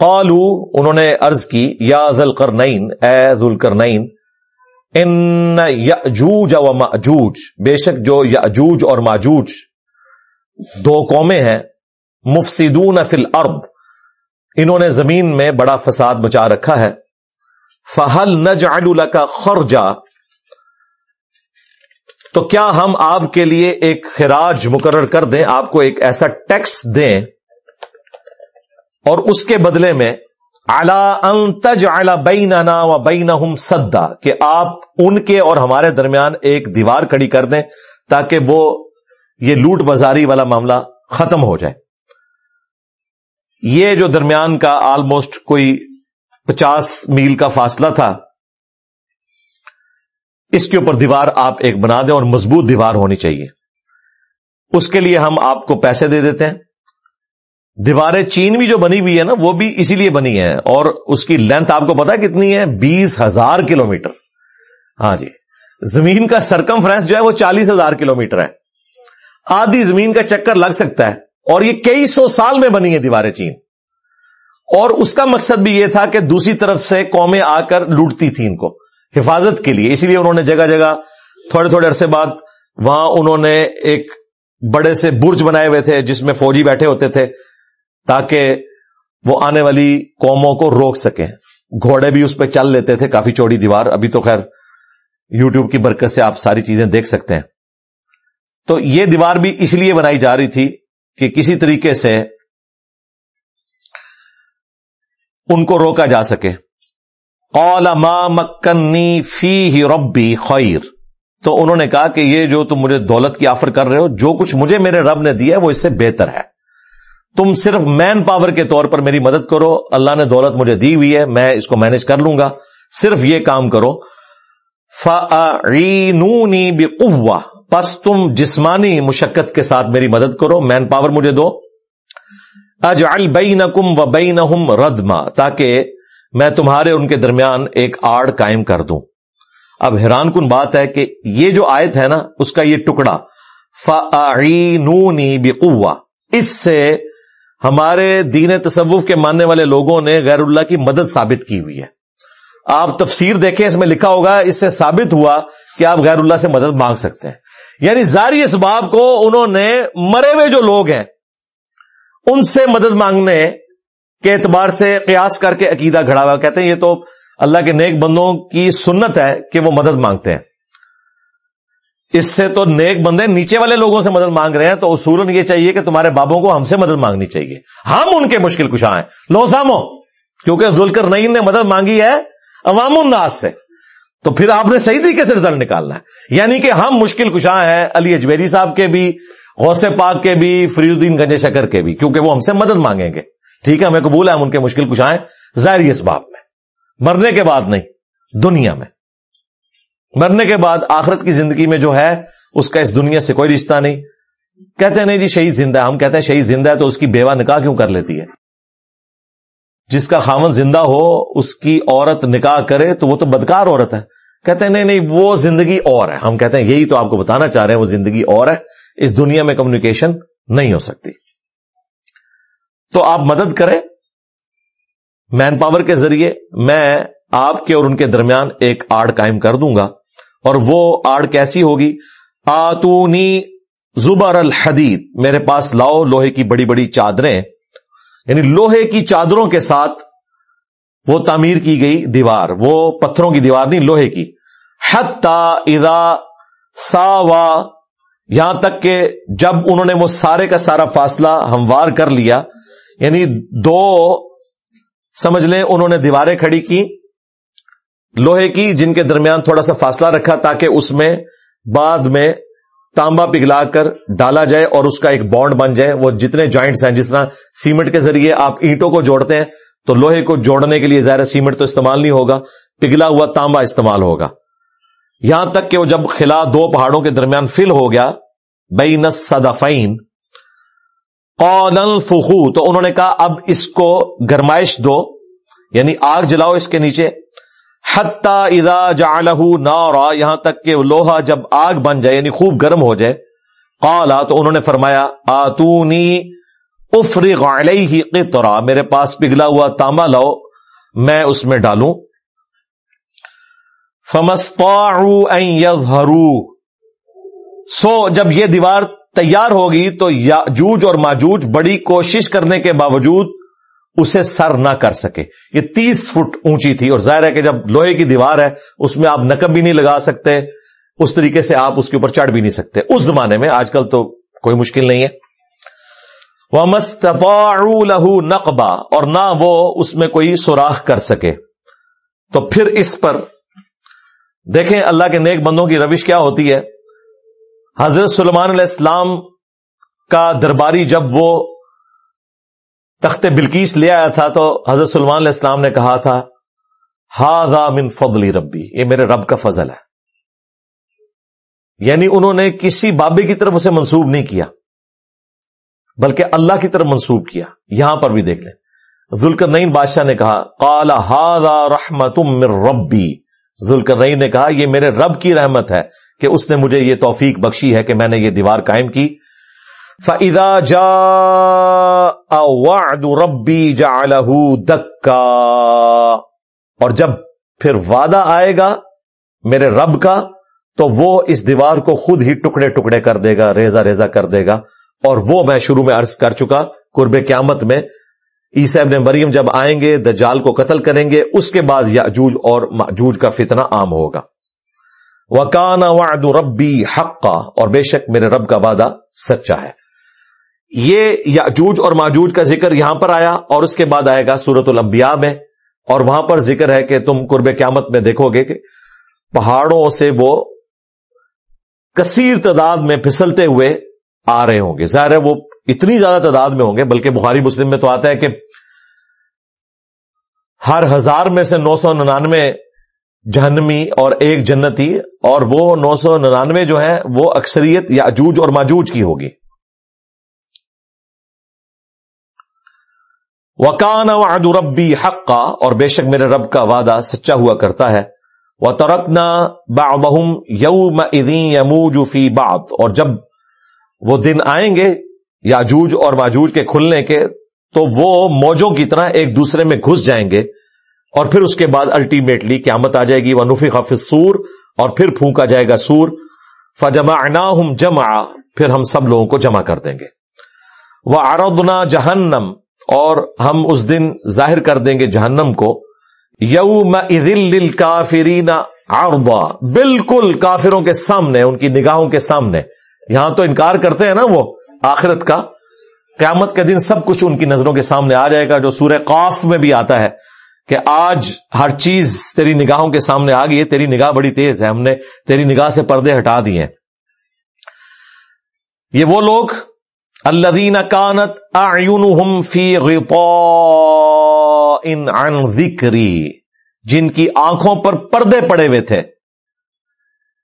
قالو، انہوں نے ارض کی، یا ذل کر اے ذل کر ان یاجوج و ماجوج بے شک جو یاجوج اور ماجوج دو قومیں ہیں، مفسدون فی الارض، انہوں نے زمین میں بڑا فساد بچا رکھا ہے۔ فہل نج کا خرجا۔ تو کیا ہم آپ کے لیے ایک خراج مقرر کر دیں، آپ کو ایک ایسا ٹیکس دیں؟ اور اس کے بدلے میں انتج اعلی بین و بین سدا۔ کہ آپ ان کے اور ہمارے درمیان ایک دیوار کڑی کر دیں تاکہ وہ یہ لوٹ بازاری والا معاملہ ختم ہو جائے۔ یہ جو درمیان کا آلموسٹ کوئی پچاس میل کا فاصلہ تھا، اس کے اوپر دیوار آپ ایک بنا دیں اور مضبوط دیوار ہونی چاہیے۔ اس کے لیے ہم آپ کو پیسے دے دیتے ہیں۔ دیواریں چین بھی جو بنی ہوئی ہے نا، وہ بھی اسی لیے بنی ہے اور اس کی لینتھ آپ کو پتا کتنی ہے؟ بیس ہزار کلو میٹر ہاں جی۔ زمین کا سرکم فرینس جو ہے وہ چالیس ہزار کلو میٹر ہے۔ آدھی زمین کا چکر لگ سکتا ہے اور یہ کئی سو سال میں بنی ہے دیواریں چین۔ اور اس کا مقصد بھی یہ تھا کہ دوسری طرف سے قومیں آ کر لوٹتی تھی ان کو حفاظت کے لیے۔ اسی لیے انہوں نے جگہ جگہ تھوڑے تھوڑے عرصے بعد وہاں انہوں نے ایک بڑے سے برج بنائے ہوئے تھے جس میں فوجی بیٹھے ہوتے تھے تاکہ وہ آنے والی قوموں کو روک سکیں۔ گھوڑے بھی اس پہ چل لیتے تھے، کافی چوڑی دیوار۔ ابھی تو خیر یوٹیوب کی برکت سے آپ ساری چیزیں دیکھ سکتے ہیں۔ تو یہ دیوار بھی اس لیے بنائی جا رہی تھی کہ کسی طریقے سے ان کو روکا جا سکے۔ قال ما مکنی فی ہی ربی خیر تو انہوں نے کہا کہ یہ جو تم مجھے دولت کی آفر کر رہے ہو، جو کچھ مجھے میرے رب نے دیا ہے، وہ اس سے بہتر ہے۔ تم صرف مین پاور کے طور پر میری مدد کرو، اللہ نے دولت مجھے دی ہوئی ہے، میں اس کو مینج کر لوں گا۔ صرف یہ کام کرو۔ فعینونی بقوہ پس تم جسمانی مشقت کے ساتھ میری مدد کرو مین پاور مجھے دو۔ اجعل بینکم و بینہم ردما، تاکہ میں تمہارے ان کے درمیان ایک آڑ قائم کر دوں۔ اب حیران کن بات ہے کہ یہ جو آیت ہے نا، اس کا یہ ٹکڑا فعینونی بقوہ۔ اس سے ہمارے دین تصوف کے ماننے والے لوگوں نے غیر اللہ کی مدد ثابت کی ہوئی ہے۔ آپ تفسیر دیکھیں، اس میں لکھا ہوگا، اس سے ثابت ہوا کہ آپ غیر اللہ سے مدد مانگ سکتے ہیں۔ یعنی ظاہری اسباب کو انہوں نے مرے ہوئے جو لوگ ہیں، ان سے مدد مانگنے کے اعتبار سے قیاس کر کے عقیدہ گھڑا ہوا۔ کہتے ہیں یہ تو اللہ کے نیک بندوں کی سنت ہے کہ وہ مدد مانگتے ہیں۔ اس سے تو نیک بندے نیچے والے لوگوں سے مدد مانگ رہے ہیں، تو اصول یہ چاہیے کہ تمہارے بابوں کو ہم سے مدد مانگنی چاہیے۔ ہم ان کے مشکل کشاں ہیں۔ لو سامو، کیونکہ ذلکر نئی نے مدد مانگی ہے عوام الناس سے۔ تو پھر آپ نے صحیح طریقے سے رزلٹ نکالنا ہے۔ یعنی کہ ہم مشکل کشاں ہیں، علی اجمیری صاحب کے بھی، غوث پاک کے بھی فریز الدین گنج شکر کے بھی، کیونکہ وہ ہم سے مدد مانگیں گے۔ ٹھیک ہے، ہمیں قبول ہے، ہم ان کے مشکل کشاں ہیں۔ ظاہری اس باپ میں۔ مرنے کے بعد نہیں، دنیا میں۔ مرنے کے بعد آخرت کی زندگی میں جو ہے، اس کا اس دنیا سے کوئی رشتہ نہیں۔ کہتے ہیں، نہیں جی شہید زندہ ہے۔ ہم کہتے ہیں، شہید زندہ ہے تو اس کی بیوہ نکاح کیوں کر لیتی ہے؟ جس کا خامن زندہ ہو، اس کی عورت نکاح کرے تو وہ تو بدکار عورت ہے۔ کہتے ہیں، نہیں نہیں، وہ زندگی اور ہے۔ ہم کہتے ہیں، یہی تو آپ کو بتانا چاہ رہے ہیں، وہ زندگی اور ہے۔ اس دنیا میں کمیونیکیشن نہیں ہو سکتی۔ تو آپ مدد کریں مین پاور کے ذریعے۔ میں آپ کے اور ان کے درمیان ایک آڑ قائم کر دوں گا۔ اور وہ آڑ کیسی ہوگی؟ آتونی زبر الحدید۔ میرے پاس لاؤ لوہے کی بڑی بڑی چادریں۔ یعنی لوہے کی چادروں کے ساتھ وہ تعمیر کی گئی دیوار، وہ پتھروں کی دیوار نہیں، لوہے کی۔ حتا ادا سا وا یہاں تک کہ جب انہوں نے وہ سارے کا سارا فاصلہ ہموار کر لیا یعنی دو، سمجھ لیں انہوں نے دیواریں کھڑی کی، لوہے کی، جن کے درمیان تھوڑا سا فاصلہ رکھا تاکہ اس میں بعد میں تانبا پگھلا کر ڈالا جائے اور اس کا ایک بانڈ بن جائے۔ وہ جتنے جوائنٹس ہیں، جس طرح سیمنٹ کے ذریعے آپ اینٹوں کو جوڑتے ہیں، تو لوہے کو جوڑنے کے لیے ظاہر سیمنٹ تو استعمال نہیں ہوگا، پگھلا ہوا تانبا استعمال ہوگا۔ یہاں تک کہ وہ جب خلا دو پہاڑوں کے درمیان فل ہو گیا، بین صدفین قول فخو تو انہوں نے کہا اب اس کو گرمائش دو یعنی آگ جلاؤ اس کے نیچے۔ حتا ادا جالہ نارا، یہاں تک کہ لوہا جب آگ بن جائے یعنی خوب گرم ہو جائے، قالا تو انہوں نے فرمایا، آتونی افرغ علیہ قطرا، میرے پاس پگھلا ہوا تانبا لاؤ، میں اس میں ڈالوں۔ فمستطاعوا ان يظهروا سو جب یہ دیوار تیار ہوگی تو یاجوج اور ماجوج بڑی کوشش کرنے کے باوجود اسے سر نہ کر سکے۔ یہ تیس فٹ اونچی تھی اور ظاہر ہے کہ جب لوہے کی دیوار ہے، اس میں آپ نقب بھی نہیں لگا سکتے، اس طریقے سے آپ اس کے اوپر چڑھ بھی نہیں سکتے۔ اس زمانے میں آج کل تو کوئی مشکل نہیں ہے۔ وہ لہو نقبہ اور نہ وہ اس میں کوئی سوراخ کر سکے۔ تو پھر اس پر دیکھیں اللہ کے نیک بندوں کی روش کیا ہوتی ہے۔ حضرت سلمان علیہ السلام کا درباری جب وہ تخت بلکیس لے آیا تھا تو حضرت سلمان علیہ السلام نے کہا تھا ہا من فضلی ربی، یہ میرے رب کا فضل ہے۔ یعنی انہوں نے کسی بابے کی طرف اسے منسوب نہیں کیا، بلکہ اللہ کی طرف منسوب کیا۔ یہاں پر بھی دیکھ لیں۔ ذلکر نئی بادشاہ نے کہا کالا ہا رحمت ربی۔ ذلکر نئی نے کہا، یہ میرے رب کی رحمت ہے کہ اس نے مجھے یہ توفیق بخشی ہے کہ میں نے یہ دیوار قائم کی۔ فَإِذَا جَاءَ وَعْدُ رَبِّي جَعَلَهُ دَكَّا اور جب پھر وعدہ آئے گا میرے رب کا، تو وہ اس دیوار کو خود ہی ٹکڑے ٹکڑے کر دے گا ریزا ریزا کر دے گا اور وہ میں شروع میں عرض کر چکا قرب قیامت میں، عیسی ابن مریم جب آئیں گے، دجال کو قتل کریں گے، اس کے بعد یاجوج اور ماجوج کا فتنہ عام ہوگا۔ وکانا وعد ربی حقا اور بے شک میرے رب کا وعدہ سچا ہے۔ یہ یاجوج اور ماجوج کا ذکر یہاں پر آیا اور اس کے بعد آئے گا سورت الانبیاء میں اور وہاں پر ذکر ہے کہ تم قرب قیامت میں دیکھو گے کہ پہاڑوں سے وہ کثیر تعداد میں پھسلتے ہوئے آ رہے ہوں گے۔ ظاہر ہے وہ اتنی زیادہ تعداد میں ہوں گے، بلکہ بخاری مسلم میں تو آتا ہے کہ ہر ہزار میں سے نو سو ننانوے جہنمی اور ایک جنتی اور وہ نو سو ننانوے جو ہے وہ اکثریت یا اجوج اور ماجوج کی ہوگی۔ وکان وعد ربی حقا، اور بے شک میرے رب کا وعدہ سچا ہوا کرتا ہے۔ وہ ترکنا باہم یوم یموج فی بات اور جب وہ دن آئیں گے، یاجوج اور ماجوج کے کھلنے کے، تو وہ موجوں کی طرح ایک دوسرے میں گھس جائیں گے۔ اور پھر اس کے بعد الٹیمیٹلی قیامت آ جائے گی وہ نفی حافظ سور اور پھر پھونکا جائے گا سور۔ فجما جمع پھر ہم سب لوگوں کو جمع کر دیں گے۔ وہ آردنا جہنم اور ہم اس دن ظاہر کر دیں گے جہنم کو، یوم کافرین آربا بالکل کافروں کے سامنے، ان کی نگاہوں کے سامنے۔ یہاں تو انکار کرتے ہیں نا وہ آخرت کا۔ قیامت کے دن سب کچھ ان کی نظروں کے سامنے آ جائے گا، جو سورہ قاف میں بھی آتا ہے کہ آج ہر چیز تیری نگاہوں کے سامنے آ گئی ہے، تیری نگاہ بڑی تیز ہے، ہم نے تیری نگاہ سے پردے ہٹا دیے۔ یہ وہ لوگ الذین کانت اعینہم فی غطاء عن ذکری، جن کی آنکھوں پر پردے پڑے ہوئے تھے۔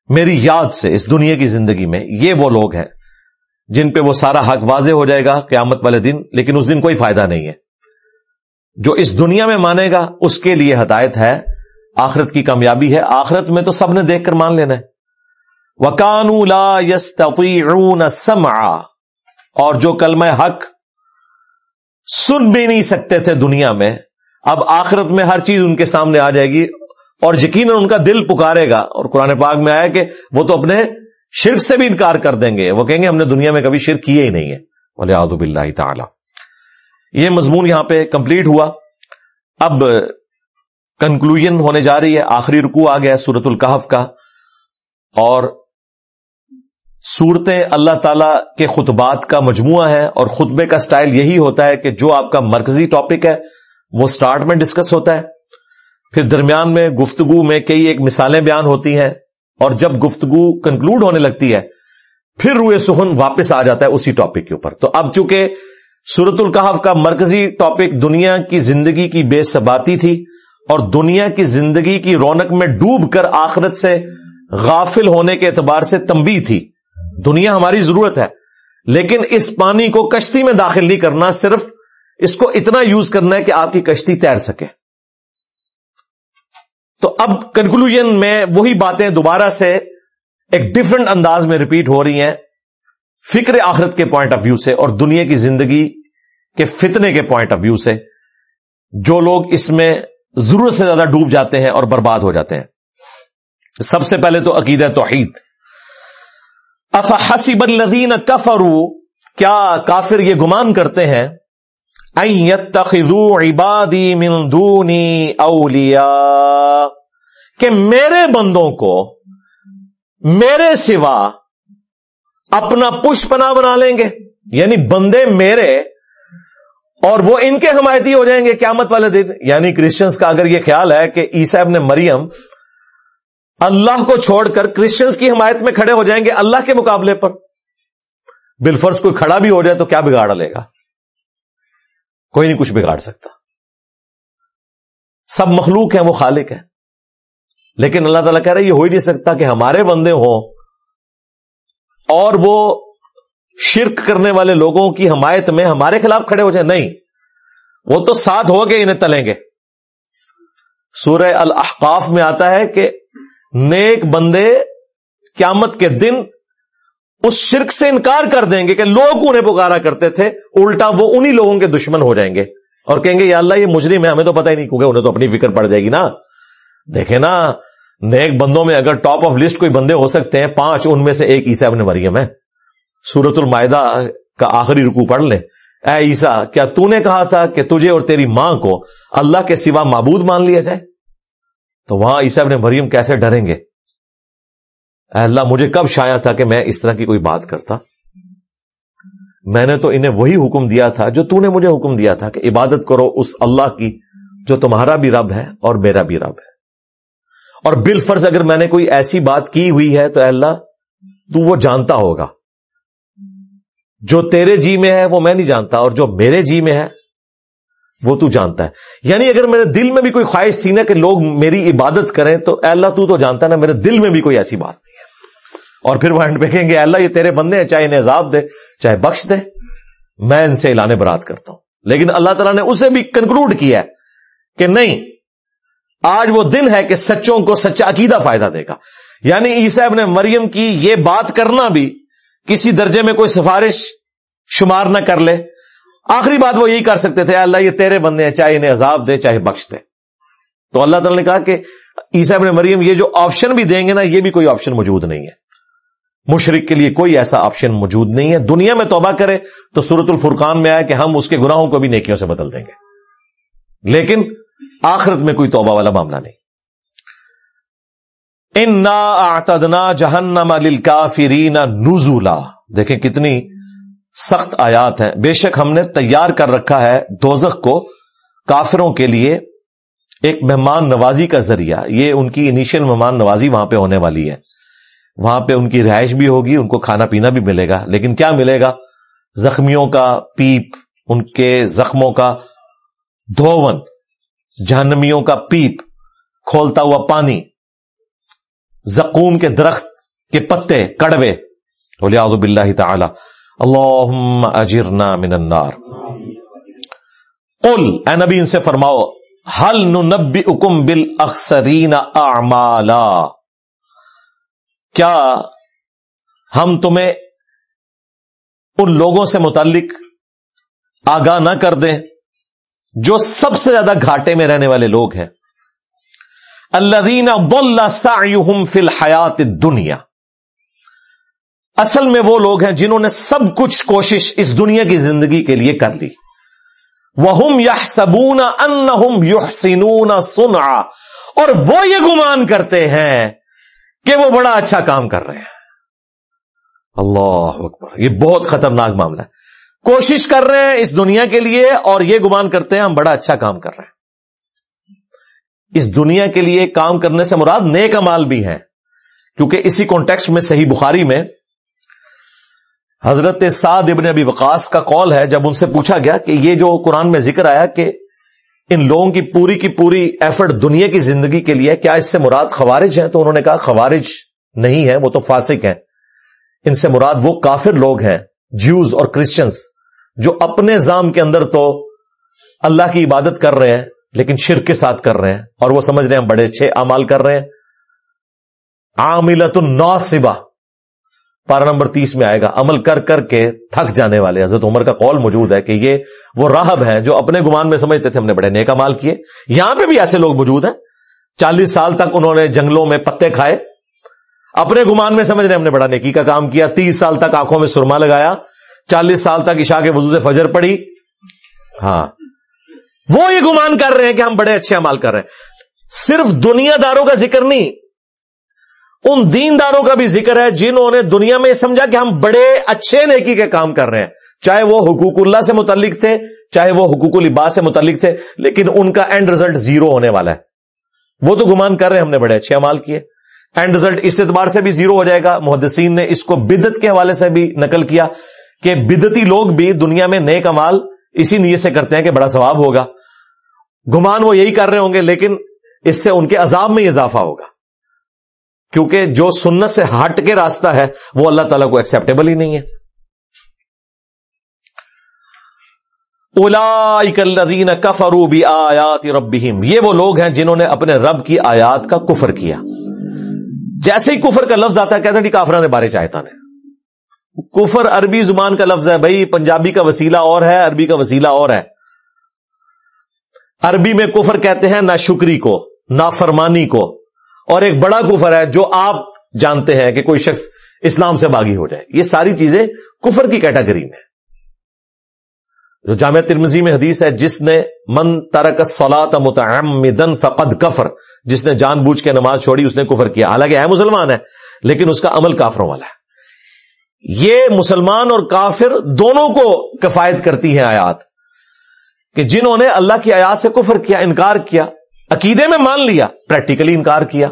میری یاد سے اس دنیا کی زندگی میں یہ وہ لوگ ہیں جن پہ وہ سارا حق واضح ہو جائے گا قیامت والے دن، لیکن اس دن کوئی فائدہ نہیں ہے۔ جو اس دنیا میں مانے گا، اس کے لیے ہدایت ہے۔ آخرت کی کامیابی ہے۔ آخرت میں تو سب نے دیکھ کر مان لینا ہے۔ وکانو لا یس سمع اور جو کلمہ حق سن بھی نہیں سکتے تھے دنیا میں، اب آخرت میں ہر چیز ان کے سامنے آ جائے گی اور یقیناً ان کا دل پکارے گا۔ اور قرآن پاک میں آیا کہ وہ تو اپنے شرک سے بھی انکار کر دیں گے۔ وہ کہیں گے ہم نے دنیا میں کبھی شرک کیے ہی نہیں ہے۔ بولے آزب اللہ تعالی۔ یہ مضمون یہاں پہ کمپلیٹ ہوا۔ اب کنکلوژ ہونے جا رہی ہے۔ آخری رکو آ گیا سورت القحف کا۔ اور صورتیں اللہ تعالی کے خطبات کا مجموعہ ہے اور خطبے کا سٹائل یہی ہوتا ہے کہ جو آپ کا مرکزی ٹاپک ہے، وہ سٹارٹ میں ڈسکس ہوتا ہے۔ پھر درمیان میں گفتگو میں کئی ایک مثالیں بیان ہوتی ہیں اور جب گفتگو کنکلوڈ ہونے لگتی ہے، پھر روئے سہن واپس آ جاتا ہے اسی ٹاپک کے اوپر۔ تو اب چونکہ سورت القحف کا مرکزی ٹاپک دنیا کی زندگی کی بے ثباتی تھی اور دنیا کی زندگی کی رونق میں ڈوب کر آخرت سے غافل ہونے کے اعتبار سے تمبی تھی دنیا ہماری ضرورت ہے، لیکن اس پانی کو کشتی میں داخل نہیں کرنا، صرف اس کو اتنا یوز کرنا ہے کہ آپ کی کشتی تیر سکے۔ تو اب کنکلوژ میں وہی باتیں دوبارہ سے ایک ڈفرنٹ انداز میں ریپیٹ ہو رہی ہیں، فکر آخرت کے پوائنٹ آف ویو سے اور دنیا کی زندگی کے فتنے کے پوائنٹ آف ویو سے، جو لوگ اس میں ضرورت سے زیادہ ڈوب جاتے ہیں اور برباد ہو جاتے ہیں۔ سب سے پہلے تو عقیدہ توحید۔ اف حسب الذین کفرو کیا کافر یہ گمان کرتے ہیں؟ عبادی من دونی اولیاء، کہ میرے بندوں کو میرے سوا اپنا پشپنا بنا لیں گے یعنی بندے میرے اور وہ ان کے حمایتی ہو جائیں گے قیامت والے دن۔ یعنی کرسچنس کا اگر یہ خیال ہے کہ عیسیب نے مریم اللہ کو چھوڑ کر کرسچنس کی حمایت میں کھڑے ہو جائیں گے اللہ کے مقابلے پر۔ بالفرض کوئی کھڑا بھی ہو جائے تو کیا بگاڑ لے گا؟ کوئی نہیں کچھ بگاڑ سکتا۔ سب مخلوق ہیں، وہ خالق ہے لیکن اللہ تعالیٰ کہہ رہے یہ ہو ہی نہیں سکتا کہ ہمارے بندے ہوں اور وہ شرک کرنے والے لوگوں کی حمایت میں ہمارے خلاف کھڑے ہو جائیں۔ نہیں، وہ تو ساتھ ہو گئے، انہیں تلیں گے۔ سورہ الاحقاف میں آتا ہے کہ نیک بندے قیامت کے دن اس شرک سے انکار کر دیں گے کہ لوگ انہیں پکارا کرتے تھے، الٹا وہ انہی لوگوں کے دشمن ہو جائیں گے۔ اور کہیں گے، یا اللہ، یہ مجرم ہے، ہمیں تو پتہ ہی نہیں، کیونکہ انہیں تو اپنی فکر پڑ جائے گی نا۔ دیکھیں نا، نیک بندوں میں اگر ٹاپ آف لسٹ کوئی بندے ہو سکتے ہیں، پانچ ان میں سے ایک عیسا ابن مریم ہے سورت المائدہ کا آخری رکو پڑھ لیں۔ اے عیسا کیا تو نے کہا تھا کہ تجھے اور تیری ماں کو اللہ کے سوا معبود مان لیا جائے؟ تو وہاں عیسا ابن مریم کیسے ڈریں گے؟ اے اللہ، مجھے کب شایا تھا کہ میں اس طرح کی کوئی بات کرتا؟ میں نے تو انہیں وہی حکم دیا تھا جو تو نے مجھے حکم دیا تھا کہ عبادت کرو اس اللہ کی جو تمہارا بھی رب ہے اور میرا بھی رب ہے۔ اور بال فرض اگر میں نے کوئی ایسی بات کی ہوئی ہے تو اے اللہ، تو وہ جانتا ہوگا۔ جو تیرے جی میں ہے وہ میں نہیں جانتا اور جو میرے جی میں ہے وہ تو جانتا ہے۔ یعنی اگر میرے دل میں بھی کوئی خواہش تھی نا کہ لوگ میری عبادت کریں، تو اے اللہ تو تو جانتا ہے نا، میرے دل میں بھی کوئی ایسی بات نہیں ہے۔ اور پھر وہ اینڈ پہ کہیں گے اللہ، یہ تیرے بندے ہیں، چاہے انہیں عذاب دے، چاہے بخش دے۔ میں ان سے اعلان برات کرتا ہوں۔ لیکن اللہ تعالیٰ نے اسے بھی کنکلوڈ کیا کہ نہیں، آج وہ دن ہے کہ سچوں کو سچا عقیدہ فائدہ دے گا۔ یعنی عیسیب نے مریم کی یہ بات کرنا بھی کسی درجے میں کوئی سفارش شمار نہ کر لے۔ آخری بات وہ یہی کر سکتے تھے اللہ، یہ تیرے بندے ہیں، چاہے انہیں عذاب دے، چاہے بخش دے۔ تو اللہ تعالی نے کہا کہ عیسیٰ ابن مریم، یہ جو آپشن بھی دیں گے نا، یہ بھی کوئی آپشن موجود نہیں ہے۔ مشرق کے لیے کوئی ایسا آپشن موجود نہیں ہے۔ دنیا میں توبہ کرے تو سورت الفرقان میں آیا کہ ہم اس کے گناہوں کو بھی نیکیوں سے بدل دیں گے۔ لیکن آخرت میں کوئی توبہ والا معاملہ نہیں۔ ان نا جہنم للکافرین نزولا دیکھیں کتنی سخت آیات ہیں۔ بے شک ہم نے تیار کر رکھا ہے دوزخ کو کافروں کے لیے ایک مہمان نوازی کا ذریعہ۔ یہ ان کی انیشل مہمان نوازی وہاں پہ ہونے والی ہے۔ وہاں پہ ان کی رہائش بھی ہوگی، ان کو کھانا پینا بھی ملے گا۔ لیکن کیا ملے گا؟ زخمیوں کا پیپ، ان کے زخموں کا دھون جہنمیوں کا پیپ، کھولتا ہوا پانی، زقوم کے درخت کے پتے، کڑوے۔ بولے تعالی۔ اللہ اجرنا من النار۔ قل، اے نبی، ان سے فرماؤ حل نبی اکم بل کیا ہم تمہیں ان لوگوں سے متعلق آگاہ نہ کر دیں جو سب سے زیادہ گھاٹے میں رہنے والے لوگ ہیں؟ اللہ فی الحیات دنیا اصل میں وہ لوگ ہیں جنہوں نے سب کچھ کوشش اس دنیا کی زندگی کے لیے کر لی۔ وہ یا سبون ان یحسنون سنا اور وہ یہ گمان کرتے ہیں کہ وہ بڑا اچھا کام کر رہے ہیں۔ اللہ اکبر۔ یہ بہت خطرناک معاملہ ہے۔ کوشش کر رہے ہیں اس دنیا کے لیے اور یہ گمان کرتے ہیں ہم بڑا اچھا کام کر رہے ہیں۔ اس دنیا کے لیے کام کرنے سے مراد نیک امال بھی ہیں۔ کیونکہ اسی کانٹیکس میں صحیح بخاری میں حضرت سعد ابن ابی وقاص کا کال ہے جب ان سے پوچھا گیا کہ یہ جو قرآن میں ذکر آیا کہ ان لوگوں کی پوری کی پوری ایفرٹ دنیا کی زندگی کے لیے کیا اس سے مراد خوارج ہیں؟ تو انہوں نے کہا خوارج نہیں ہے وہ تو فاسق ہیں۔ ان سے مراد وہ کافر لوگ ہیں جیوز اور کرسچنس جو اپنے زام کے اندر تو اللہ کی عبادت کر رہے ہیں، لیکن شرک کے ساتھ کر رہے ہیں۔ اور وہ سمجھ رہے ہیں بڑے اچھے امال کر رہے ہیں۔ عاملت الناصبہ پارا نمبر تیس میں آئے گا، عمل کر کر کے تھک جانے والے۔ حضرت عمر کا قول موجود ہے کہ یہ وہ راہب ہیں جو اپنے گمان میں سمجھتے تھے، ہم نے بڑے نیک مال کیے۔ یہاں پہ بھی ایسے لوگ موجود ہیں۔ چالیس سال تک انہوں نے جنگلوں میں پتے کھائے۔ اپنے گمان میں سمجھ رہے ہم نے بڑا نیکی کا کام کیا۔ تیس سال تک آنکھوں میں سرما لگایا۔ چالیس سال تک عشاء کے وضو سے فجر پڑی۔ ہاں۔ وہ یہ گمان کر رہے ہیں کہ ہم بڑے اچھے امال کر رہے ہیں۔ صرف دنیا داروں کا ذکر نہیں ان دینداروں کا بھی ذکر ہے جنہوں نے دنیا میں سمجھا کہ ہم بڑے اچھے نیکی کے کام کر رہے ہیں۔ چاہے وہ حقوق اللہ سے متعلق تھے، چاہے وہ حقوق الباس سے متعلق تھے، لیکن ان کا اینڈ ریزلٹ زیرو ہونے والا ہے۔ وہ تو گمان کر رہے ہیں ہم نے بڑے اچھے امال کیے۔ اینڈ ریزلٹ اس اعتبار سے بھی زیرو ہو جائے گا۔ محدثین نے اس کو بدت کے حوالے سے بھی نقل کیا کہ بدتی لوگ بھی دنیا میں نیک امال اسی نیت سے کرتے ہیں کہ بڑا ثواب ہوگا۔ گمان وہ یہی کر رہے ہوں گے، لیکن اس سے ان کے عذاب میں اضافہ ہوگا۔ کیونکہ جو سنت سے ہٹ کے راستہ ہے، وہ اللہ تعالیٰ کو ایکسپٹیبل ہی نہیں ہے۔ اولا کفروبی آیات ربیم یہ وہ لوگ ہیں جنہوں نے اپنے رب کی آیات کا کفر کیا۔ جیسے ہی کفر کا لفظ آتا ہے، کہتے ہیں جی کافران بارے چاہتا نے۔ کفر عربی زبان کا لفظ ہے بھائی، پنجابی کا وسیلہ اور ہے، عربی کا وسیلہ اور ہے۔ عربی میں کفر کہتے ہیں نہ شکری کو نہ فرمانی کو۔ اور ایک بڑا کفر ہے جو آپ جانتے ہیں کہ کوئی شخص اسلام سے باغی ہو جائے۔ یہ ساری چیزیں کفر کی کیٹاگری میں جو جامع ترمزی میں حدیث ہے، جس نے من ترک سولاد متعمدن فقد کفر، جس نے جان بوجھ کے نماز چھوڑی، اس نے کفر کیا۔ حالانکہ ہے مسلمان ہے، لیکن اس کا عمل کافروں والا ہے۔ یہ مسلمان اور کافر دونوں کو کفایت کرتی ہے آیات، کہ جنہوں نے اللہ کی آیات سے کفر کیا، انکار کیا، عقیدے میں مان لیا پریکٹیکلی انکار کیا۔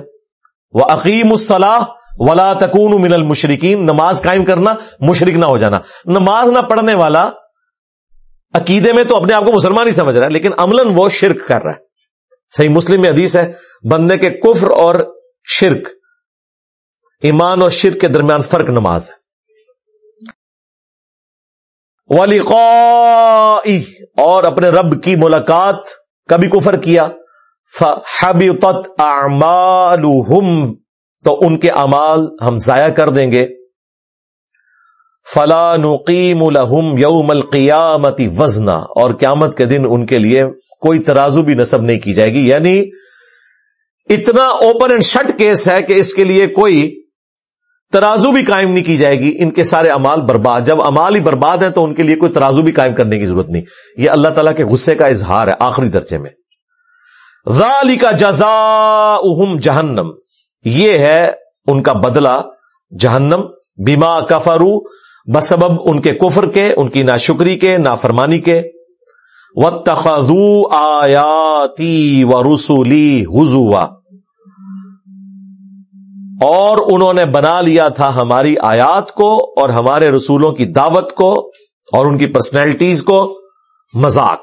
وہ عقیم الصلاح ولا تکون من المشرقین نماز قائم کرنا مشرق نہ ہو جانا۔ نماز نہ پڑھنے والا عقیدے میں تو اپنے آپ کو مسلمان ہی سمجھ رہا ہے، لیکن عملاً وہ شرک کر رہا ہے۔ صحیح مسلم میں حدیث ہے، بندے کے کفر اور شرک، ایمان اور شرک کے درمیان فرق نماز ہے۔ ولی اور اپنے رب کی ملاقات، کبھی کفر کیا۔ تو ان کے امال ہم ضائع کر دیں گے۔ فلا نقیم الحم یوم القیامتی وزنا، اور قیامت کے دن ان کے لیے کوئی ترازو بھی نصب نہیں کی جائے گی۔ یعنی اتنا اوپن اینڈ شٹ کیس ہے کہ اس کے لیے کوئی ترازو بھی قائم نہیں کی جائے گی۔ ان کے سارے امال برباد۔ جب امال ہی برباد ہیں تو ان کے لیے کوئی ترازو بھی قائم کرنے کی ضرورت نہیں۔ یہ اللہ تعالیٰ کے غصے کا اظہار ہے آخری درجے میں۔ رالی کا جزا جہنم۔ یہ ہے ان کا بدلہ، جہنم۔ بیما کفرو بسبب ان کے کفر کے، ان کی ناشکری کے، نافرمانی کے۔ و تخذو آیاتی و رسولی حضوا اور انہوں نے بنا لیا تھا ہماری آیات کو اور ہمارے رسولوں کی دعوت کو اور ان کی پرسنالٹیز کو۔ مذاق۔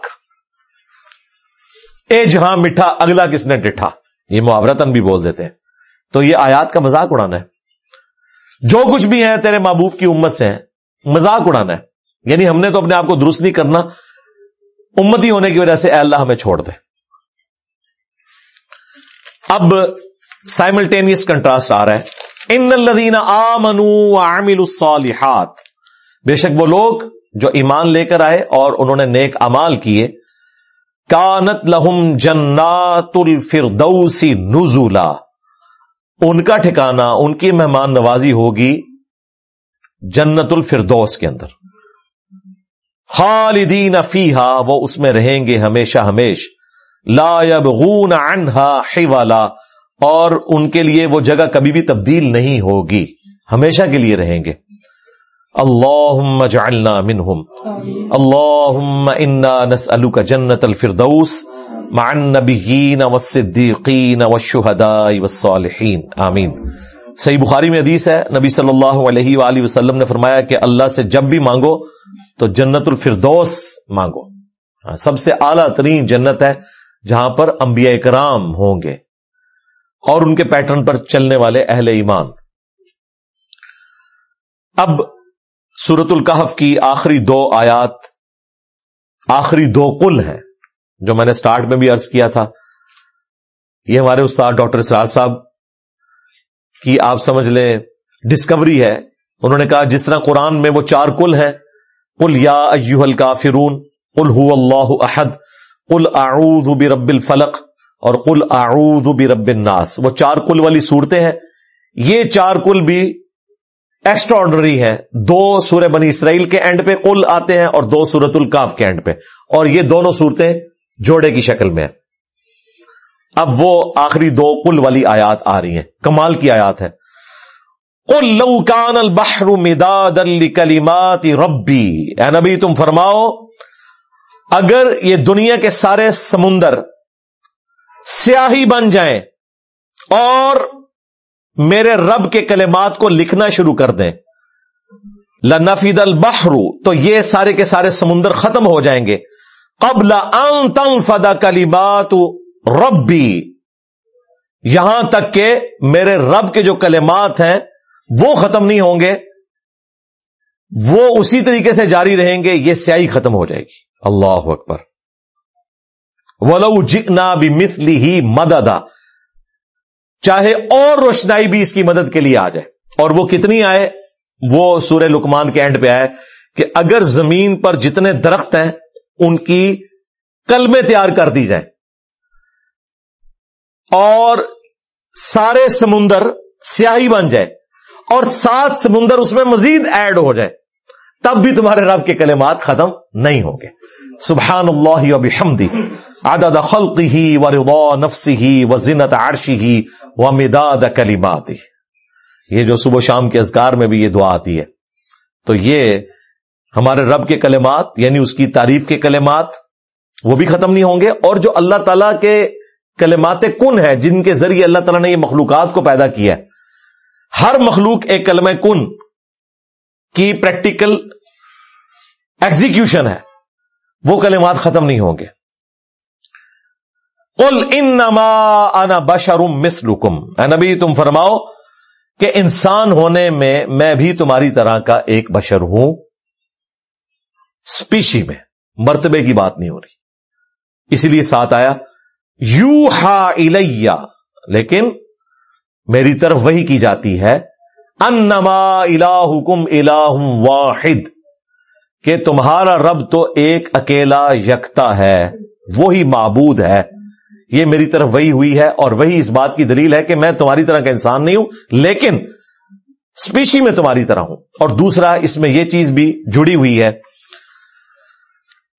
اے جہاں میٹھا اگلا کس نے ڈٹھا؟ یہ محاورتن بھی بول دیتے ہیں۔ تو یہ آیات کا مذاق اڑانا ہے۔ جو کچھ بھی ہے، تیرے محبوب کی امت سے ہے۔ مذاق اڑانا ہے۔ یعنی ہم نے تو اپنے آپ کو درست نہیں کرنا۔ امتی ہونے کی وجہ سے اے اللہ ہمیں چھوڑ دے۔ اب سائملٹینیس کنٹراسٹ آ رہا ہے۔ ان الدین آ منو عامل الصالحات۔ بے شک وہ لوگ جو ایمان لے کر آئے اور انہوں نے نیک امال کیے کانت لہم جنات الفردوسی نزولا۔ ان کا ٹھکانا ان کی مہمان نوازی ہوگی جنت الفردوس کے اندر۔ خالدین فیحا وہ اس میں رہیں گے ہمیشہ ہمیش۔ لا یبغون عنہا حوالا۔ اور ان کے لیے وہ جگہ کبھی بھی تبدیل نہیں ہوگی، ہمیشہ کے لیے رہیں گے۔ اللہ جعلنا منہم. اللہ انا نسألک جنت الفردوس مع النبیین والصدیقین والشہداء والصالحین آمین. صحیح بخاری میں حدیث ہے نبی صلی اللہ علیہ وآلہ وسلم نے فرمایا کہ اللہ سے جب بھی مانگو تو جنت الفردوس مانگو. ہاں، سب سے اعلیٰ ترین جنت ہے جہاں پر انبیاء کرام ہوں گے اور ان کے پیٹرن پر چلنے والے اہل ایمان. اب سورت القحف کی آخری دو آیات، آخری دو کل ہیں، جو میں نے سٹارٹ میں بھی ارض کیا تھا۔ یہ ہمارے استاد ڈاکٹر اسرار صاحب کی آپ سمجھ لیں ڈسکوری ہے۔ انہوں نے کہا، جس طرح قرآن میں وہ چار کل ہیں کل یا ایوہ الکافرون قل ہو اللہ احد، قل اعوذ برب الفلق، اور کل اعوذ برب الناس۔ وہ چار کل والی صورتیں ہیں۔ یہ چار کل بھی ایکسٹرا آرڈنری ہے. دو سورہ بنی اسرائیل کے اینڈ پہ کل آتے ہیں اور دو سورت الکاف کے اینڈ پہ. اور یہ دونوں صورتیں جوڑے کی شکل میں اب وہ آخری دو کل والی آیات آ رہی ہیں. کمال کی آیات ہے کل لو کان البحر مداد کلیمات ربی. اے نبی، تم فرماؤ، اگر یہ دنیا کے سارے سمندر سیاہی بن جائیں اور میرے رب کے کلمات کو لکھنا شروع کر دیں۔ لنفید البحر، تو یہ سارے کے سارے سمندر ختم ہو جائیں گے۔ قبل ان تم فدا کلیمات ربی یہاں تک کہ میرے رب کے جو کلمات ہیں، وہ ختم نہیں ہوں گے۔ وہ اسی طریقے سے جاری رہیں گے، یہ سیاہی ختم ہو جائے گی۔ اللہ اکبر۔ ولو جنا بھی مثلی ہی مددا چاہے اور روشنائی بھی اس کی مدد کے لیے آ جائے۔ اور وہ کتنی آئے؟ وہ سورہ لکمان کے اینڈ پہ آئے کہ اگر زمین پر جتنے درخت ہیں، ان کی کلمیں تیار کر دی جائیں۔ اور سارے سمندر سیاہی بن جائے۔ اور سات سمندر اس میں مزید ایڈ ہو جائے۔ تب بھی تمہارے رب کے کلمات ختم نہیں ہوں گے۔ سبحان اللہ و بحمدی عدد خلقه ورضا نفسه وزنت عرشه ومداد کلماته یہ جو صبح شام کے اذکار میں بھی یہ دعا آتی ہے. تو یہ ہمارے رب کے کلمات یعنی اس کی تعریف کے کلمات، وہ بھی ختم نہیں ہوں گے، اور جو اللہ تعالی کے کلمات کن ہے جن کے ذریعے اللہ تعالیٰ نے یہ مخلوقات کو پیدا کیا ہے. ہر مخلوق ایک کلمہ کن کی پریکٹیکل ایگزیکشن ہے. وہ کلمات ختم نہیں ہوں گے۔ قل انما انا بشرم مسلکم اے نبی، تم فرماؤ کہ انسان ہونے میں میں بھی تمہاری طرح کا ایک بشر ہوں۔ اسپیشی میں، مرتبے کی بات نہیں ہو رہی۔ اسی لیے ساتھ آیا یو ہا لیکن میری طرف وہی کی جاتی ہے، انما الہکم الہ واحد۔ کہ تمہارا رب تو ایک اکیلا یکتا ہے، وہی معبود ہے۔ یہ میری طرف وہی ہوئی ہے اور وہی اس بات کی دلیل ہے کہ میں تمہاری طرح کا انسان نہیں ہوں، لیکن اسپیشی میں تمہاری طرح ہوں۔ اور دوسرا، اس میں یہ چیز بھی جڑی ہوئی ہے۔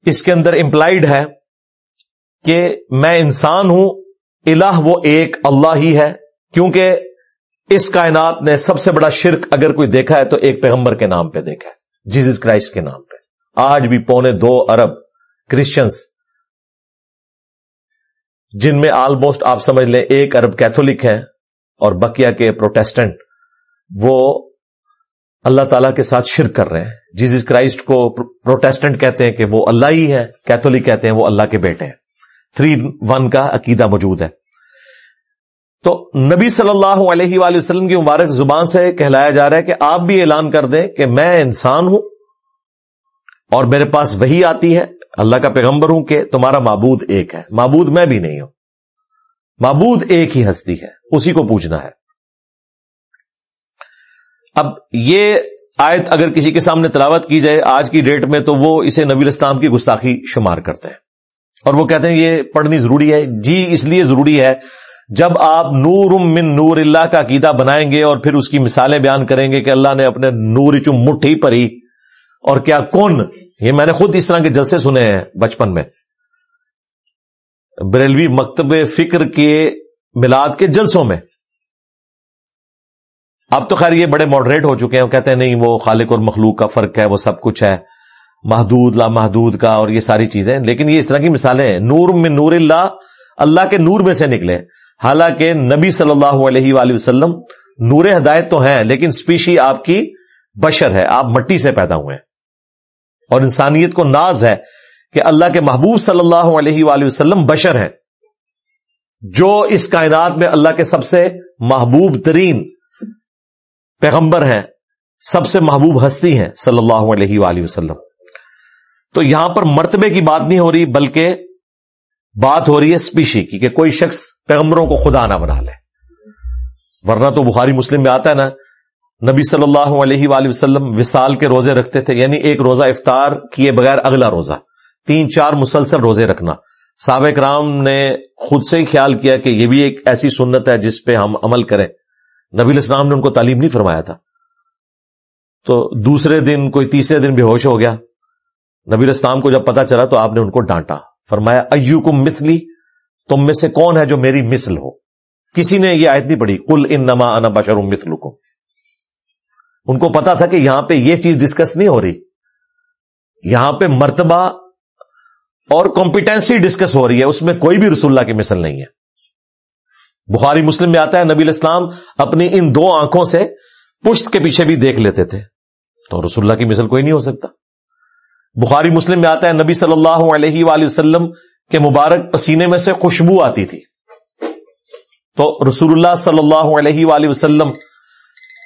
اس کے اندر امپلائڈ ہے کہ میں انسان ہوں، الہ وہ ایک اللہ ہی ہے۔ کیونکہ اس کائنات نے سب سے بڑا شرک اگر کوئی دیکھا ہے تو ایک پیغمبر کے نام پہ دیکھا ہے۔ جیزس کرائسٹ کے نام پہ۔ آج بھی پونے دو ارب کرسچنس جن میں آلموسٹ آپ سمجھ لیں ایک ارب کیتھولک ہے اور بکیا کے پروٹیسٹنٹ، وہ اللہ تعالی کے ساتھ شرک کر رہے ہیں۔ جیزس کرائسٹ کو پروٹیسٹنٹ کہتے ہیں کہ وہ اللہ ہی ہے، کیتھولک کہتے ہیں وہ اللہ کے بیٹے ہیں۔ تھری ون کا عقیدہ موجود ہے۔ تو نبی صلی اللہ علیہ وآلہ وسلم کی مبارک زبان سے کہلایا جا رہا ہے کہ آپ بھی اعلان کر دیں کہ میں انسان ہوں اور میرے پاس وہی آتی ہے، اللہ کا پیغمبر ہوں کہ تمہارا معبود ایک ہے۔ معبود میں بھی نہیں ہوں۔ معبود ایک ہی ہستی ہے، اسی کو پوچھنا ہے۔ اب یہ آیت اگر کسی کے سامنے تلاوت کی جائے آج کی ڈیٹ میں تو وہ اسے نبی الاسلام کی گستاخی شمار کرتے ہیں۔ اور وہ کہتے ہیں یہ پڑھنی ضروری ہے جی اس لیے ضروری ہے جب آپ نور من نور اللہ کا عقیدہ بنائیں گے اور پھر اس کی مثالیں بیان کریں گے کہ اللہ نے اپنے نور چم مٹھی پری اور کیا کون یہ میں نے خود اس طرح کے جلسے سنے ہیں بچپن میں۔ بریلوی مکتب فکر کے ملاد کے جلسوں میں۔ اب تو خیر یہ بڑے ماڈریٹ ہو چکے ہیں، وہ کہتے ہیں نہیں، وہ خالق اور مخلوق کا فرق ہے، وہ سب کچھ ہے۔ محدود، لا محدود کا اور یہ ساری چیزیں۔ لیکن یہ اس طرح کی مثالیں ہیں۔ نور میں نور اللہ اللہ کے نور میں سے نکلے۔ حالانکہ نبی صلی اللہ علیہ وآلہ وسلم نور ہدایت تو ہیں، لیکن اسپیشی آپ کی بشر ہے، آپ مٹی سے پیدا ہوئے ہیں۔ اور انسانیت کو ناز ہے کہ اللہ کے محبوب صلی اللہ علیہ وآلہ وسلم بشر ہیں۔ جو اس کائنات میں اللہ کے سب سے محبوب ترین پیغمبر ہیں، سب سے محبوب ہستی ہیں صلی اللہ علیہ وآلہ وسلم۔ تو یہاں پر مرتبے کی بات نہیں ہو رہی، بلکہ بات ہو رہی ہے اسپیشی کی کہ کوئی شخص پیغمبروں کو خدا نہ بنا لے۔ ورنہ تو بخاری مسلم میں آتا ہے نا، نبی صلی اللہ علیہ وآلہ وسلم وصال کے روزے رکھتے تھے یعنی ایک روزہ افطار کیے بغیر اگلا روزہ۔ تین چار مسلسل روزے رکھنا۔ سابق رام نے خود سے ہی خیال کیا کہ یہ بھی ایک ایسی سنت ہے جس پہ ہم عمل کریں۔ نبی الاسلام نے ان کو تعلیم نہیں فرمایا تھا۔ تو دوسرے دن، کوئی تیسرے دن بے ہوش ہو گیا۔ نبی الاسلام کو جب پتا چلا تو آپ نے ان کو ڈانٹا۔ فرمایا ایو کم مسلی تم میں سے کون ہے جو میری مثل ہو؟ کسی نے یہ آیت نہیں پڑھی کل ان نما انا بشر مسل ان کو پتا تھا کہ یہاں پہ یہ چیز ڈسکس نہیں ہو رہی۔ یہاں پہ مرتبہ اور کمپیٹنسی ڈسکس ہو رہی ہے، اس میں کوئی بھی رسول اللہ کی مثل نہیں ہے۔ بخاری مسلم میں آتا ہے، نبی الاسلام اپنی ان دو آنکھوں سے پشت کے پیچھے بھی دیکھ لیتے تھے۔ تو رسول اللہ کی مثل کوئی نہیں ہو سکتا۔ بخاری مسلم میں آتا ہے، نبی صلی اللہ علیہ وآلہ وسلم کے مبارک پسینے میں سے خوشبو آتی تھی۔ تو رسول اللہ صلی اللہ علیہ وآلہ وسلم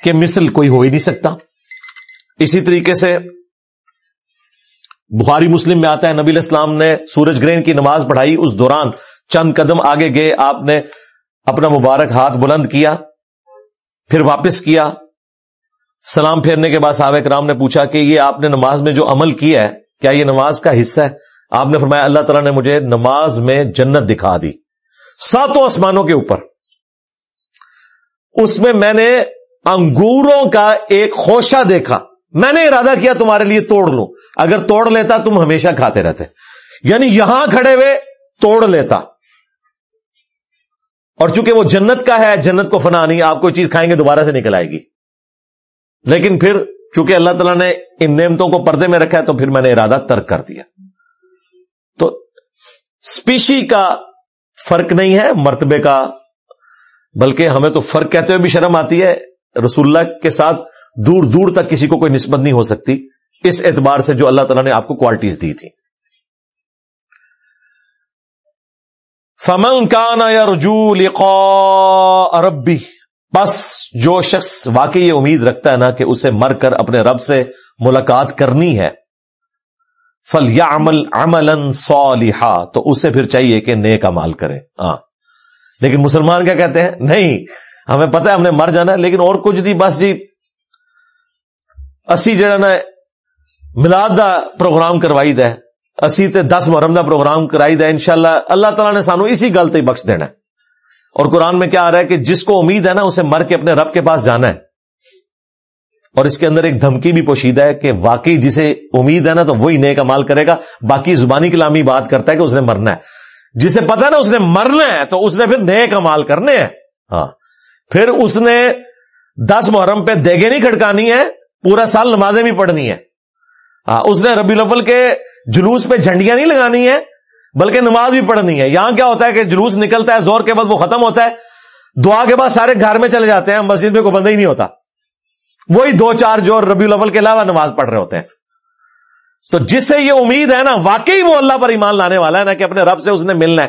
کے مثل کوئی ہو ہی نہیں سکتا۔ اسی طریقے سے بخاری مسلم میں آتا ہے، نبی الاسلام نے سورج گرہن کی نماز پڑھائی۔ اس دوران چند قدم آگے گئے، آپ نے اپنا مبارک ہاتھ بلند کیا، پھر واپس کیا۔ سلام پھیرنے کے بعد صحابہ کرام نے پوچھا کہ یہ آپ نے نماز میں جو عمل کیا ہے، کیا یہ نماز کا حصہ ہے؟ آپ نے فرمایا، اللہ تعالیٰ نے مجھے نماز میں جنت دکھا دی۔ ساتوں آسمانوں کے اوپر۔ اس میں میں نے انگوروں کا ایک خوشہ دیکھا۔ میں نے ارادہ کیا، تمہارے لیے توڑ لوں۔ اگر توڑ لیتا، تم ہمیشہ کھاتے رہتے۔ یعنی یہاں کھڑے ہوئے توڑ لیتا۔ اور چونکہ وہ جنت کا ہے، جنت کو فنا نہیں، آپ کوئی چیز کھائیں گے، دوبارہ سے نکل آئے گی۔ لیکن پھر چونکہ اللہ تعالیٰ نے ان نعمتوں کو پردے میں رکھا ہے تو پھر میں نے ارادہ ترک کر دیا۔ تو اسپیشی کا فرق نہیں ہے، مرتبے کا، بلکہ ہمیں تو فرق کہتے ہوئے بھی شرم آتی ہے۔ رسول اللہ کے ساتھ دور دور تک کسی کو کوئی نسبت نہیں ہو سکتی۔ اس اعتبار سے جو اللہ تعالیٰ نے آپ کو کوالٹیز دی تھی فمن کانا یا رجو عربی بس جو شخص واقعی یہ امید رکھتا ہے نا کہ اسے مر کر اپنے رب سے ملاقات کرنی ہے فل یا عمل عمل تو اسے پھر چاہیے کہ نیک امال کرے۔ ہاں۔ لیکن مسلمان کیا کہتے ہیں؟ نہیں، ہمیں پتہ ہے ہم نے مر جانا ہے، لیکن اور کچھ نہیں، بس جی اسی جڑا نا ملاد دا پروگرام کروائی دے اسی تے دس محرم کا پروگرام کرائی دے انشاءاللہ اللہ تعالیٰ نے سانو اسی گل تے بخش دینا ہے۔ اور قرآن میں کیا آ رہا ہے کہ جس کو امید ہے نا، اسے مر کے اپنے رب کے پاس جانا ہے۔ اور اس کے اندر ایک دھمکی بھی پوشیدہ ہے کہ واقعی جسے امید ہے نا، تو وہی نیک امال کرے گا۔ باقی زبانی کلامی بات کرتا ہے کہ اس نے مرنا ہے۔ جسے پتا نا، اس نے مرنا ہے، تو اس نے پھر نیک امال کرنے ہیں۔ ہاں۔ پھر اس نے دس محرم پہ دیگے نہیں کھڑکانی ہے، پورا سال نمازیں بھی پڑھنی ہے ہاں اس نے ربی الاول کے جلوس پہ جھنڈیاں نہیں لگانی ہے بلکہ نماز بھی پڑھنی ہے۔ یہاں کیا ہوتا ہے کہ جلوس نکلتا ہے زور کے بعد وہ ختم ہوتا ہے۔ دعا کے بعد سارے گھر میں چلے جاتے ہیں، مسجد میں کوئی بندہ ہی نہیں ہوتا۔ وہی دو چار جو ربی الاول کے علاوہ نماز پڑھ رہے ہوتے ہیں۔ تو جس سے یہ امید ہے نا، واقعی وہ اللہ پر ایمان لانے والا ہے نا کہ اپنے رب سے اس نے ملنا ہے۔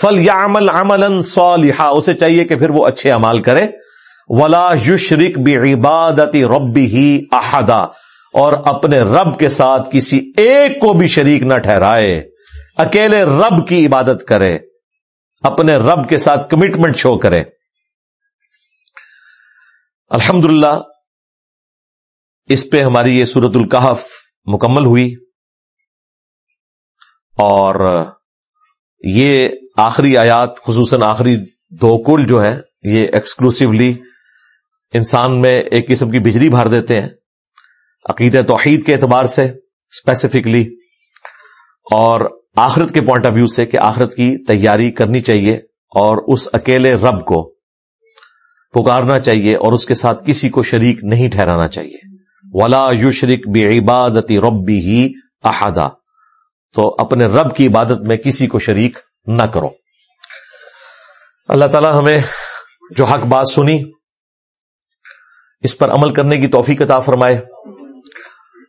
فل یا عمل عمل اسے چاہیے کہ پھر وہ اچھے امال کرے۔ ولا یشرک بھی عبادتی ربی ہی احدا اور اپنے رب کے ساتھ کسی ایک کو بھی شریک نہ ٹھہرائے۔ اکیلے رب کی عبادت کرے، اپنے رب کے ساتھ کمٹمنٹ شو کرے۔ الحمد اس پہ ہماری یہ سورت القحف مکمل ہوئی۔ اور یہ آخری آیات، خصوصاً آخری دو کل جو ہے یہ ایکسکلوسولی انسان میں ایک قسم کی بجلی بھر دیتے ہیں۔ عقید توحید کے اعتبار سے اسپیسیفکلی اور آخرت کے پوائنٹ آف ویو سے کہ آخرت کی تیاری کرنی چاہیے اور اس اکیلے رب کو پکارنا چاہیے اور اس کے ساتھ کسی کو شریک نہیں ٹھہرانا چاہیے۔ ولا یو شریک بھی عبادتی ربی ہی احدا تو اپنے رب کی عبادت میں کسی کو شریک نہ کرو۔ اللہ تعالی ہمیں جو حق بات سنی، اس پر عمل کرنے کی توفیق عطا فرمائے۔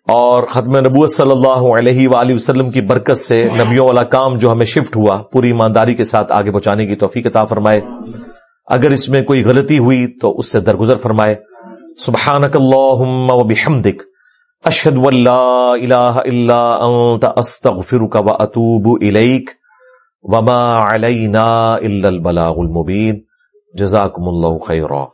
اور ختم نبوت صلی اللہ علیہ وآلہ وسلم کی برکت سے نبیوں والا کام جو ہمیں شفٹ ہوا، پوری ایمانداری کے ساتھ آگے پہنچانے کی توفیق عطا فرمائے۔ اگر اس میں کوئی غلطی ہوئی تو اس سے درگزر فرمائے۔ سبحانک اللہم و بحمدک۔ اشہد واللہ الہ الا انت، استغفرک و اتوب الیک۔ وما علینا الا البلاغ المبین۔ جزاکم اللہ خیرہ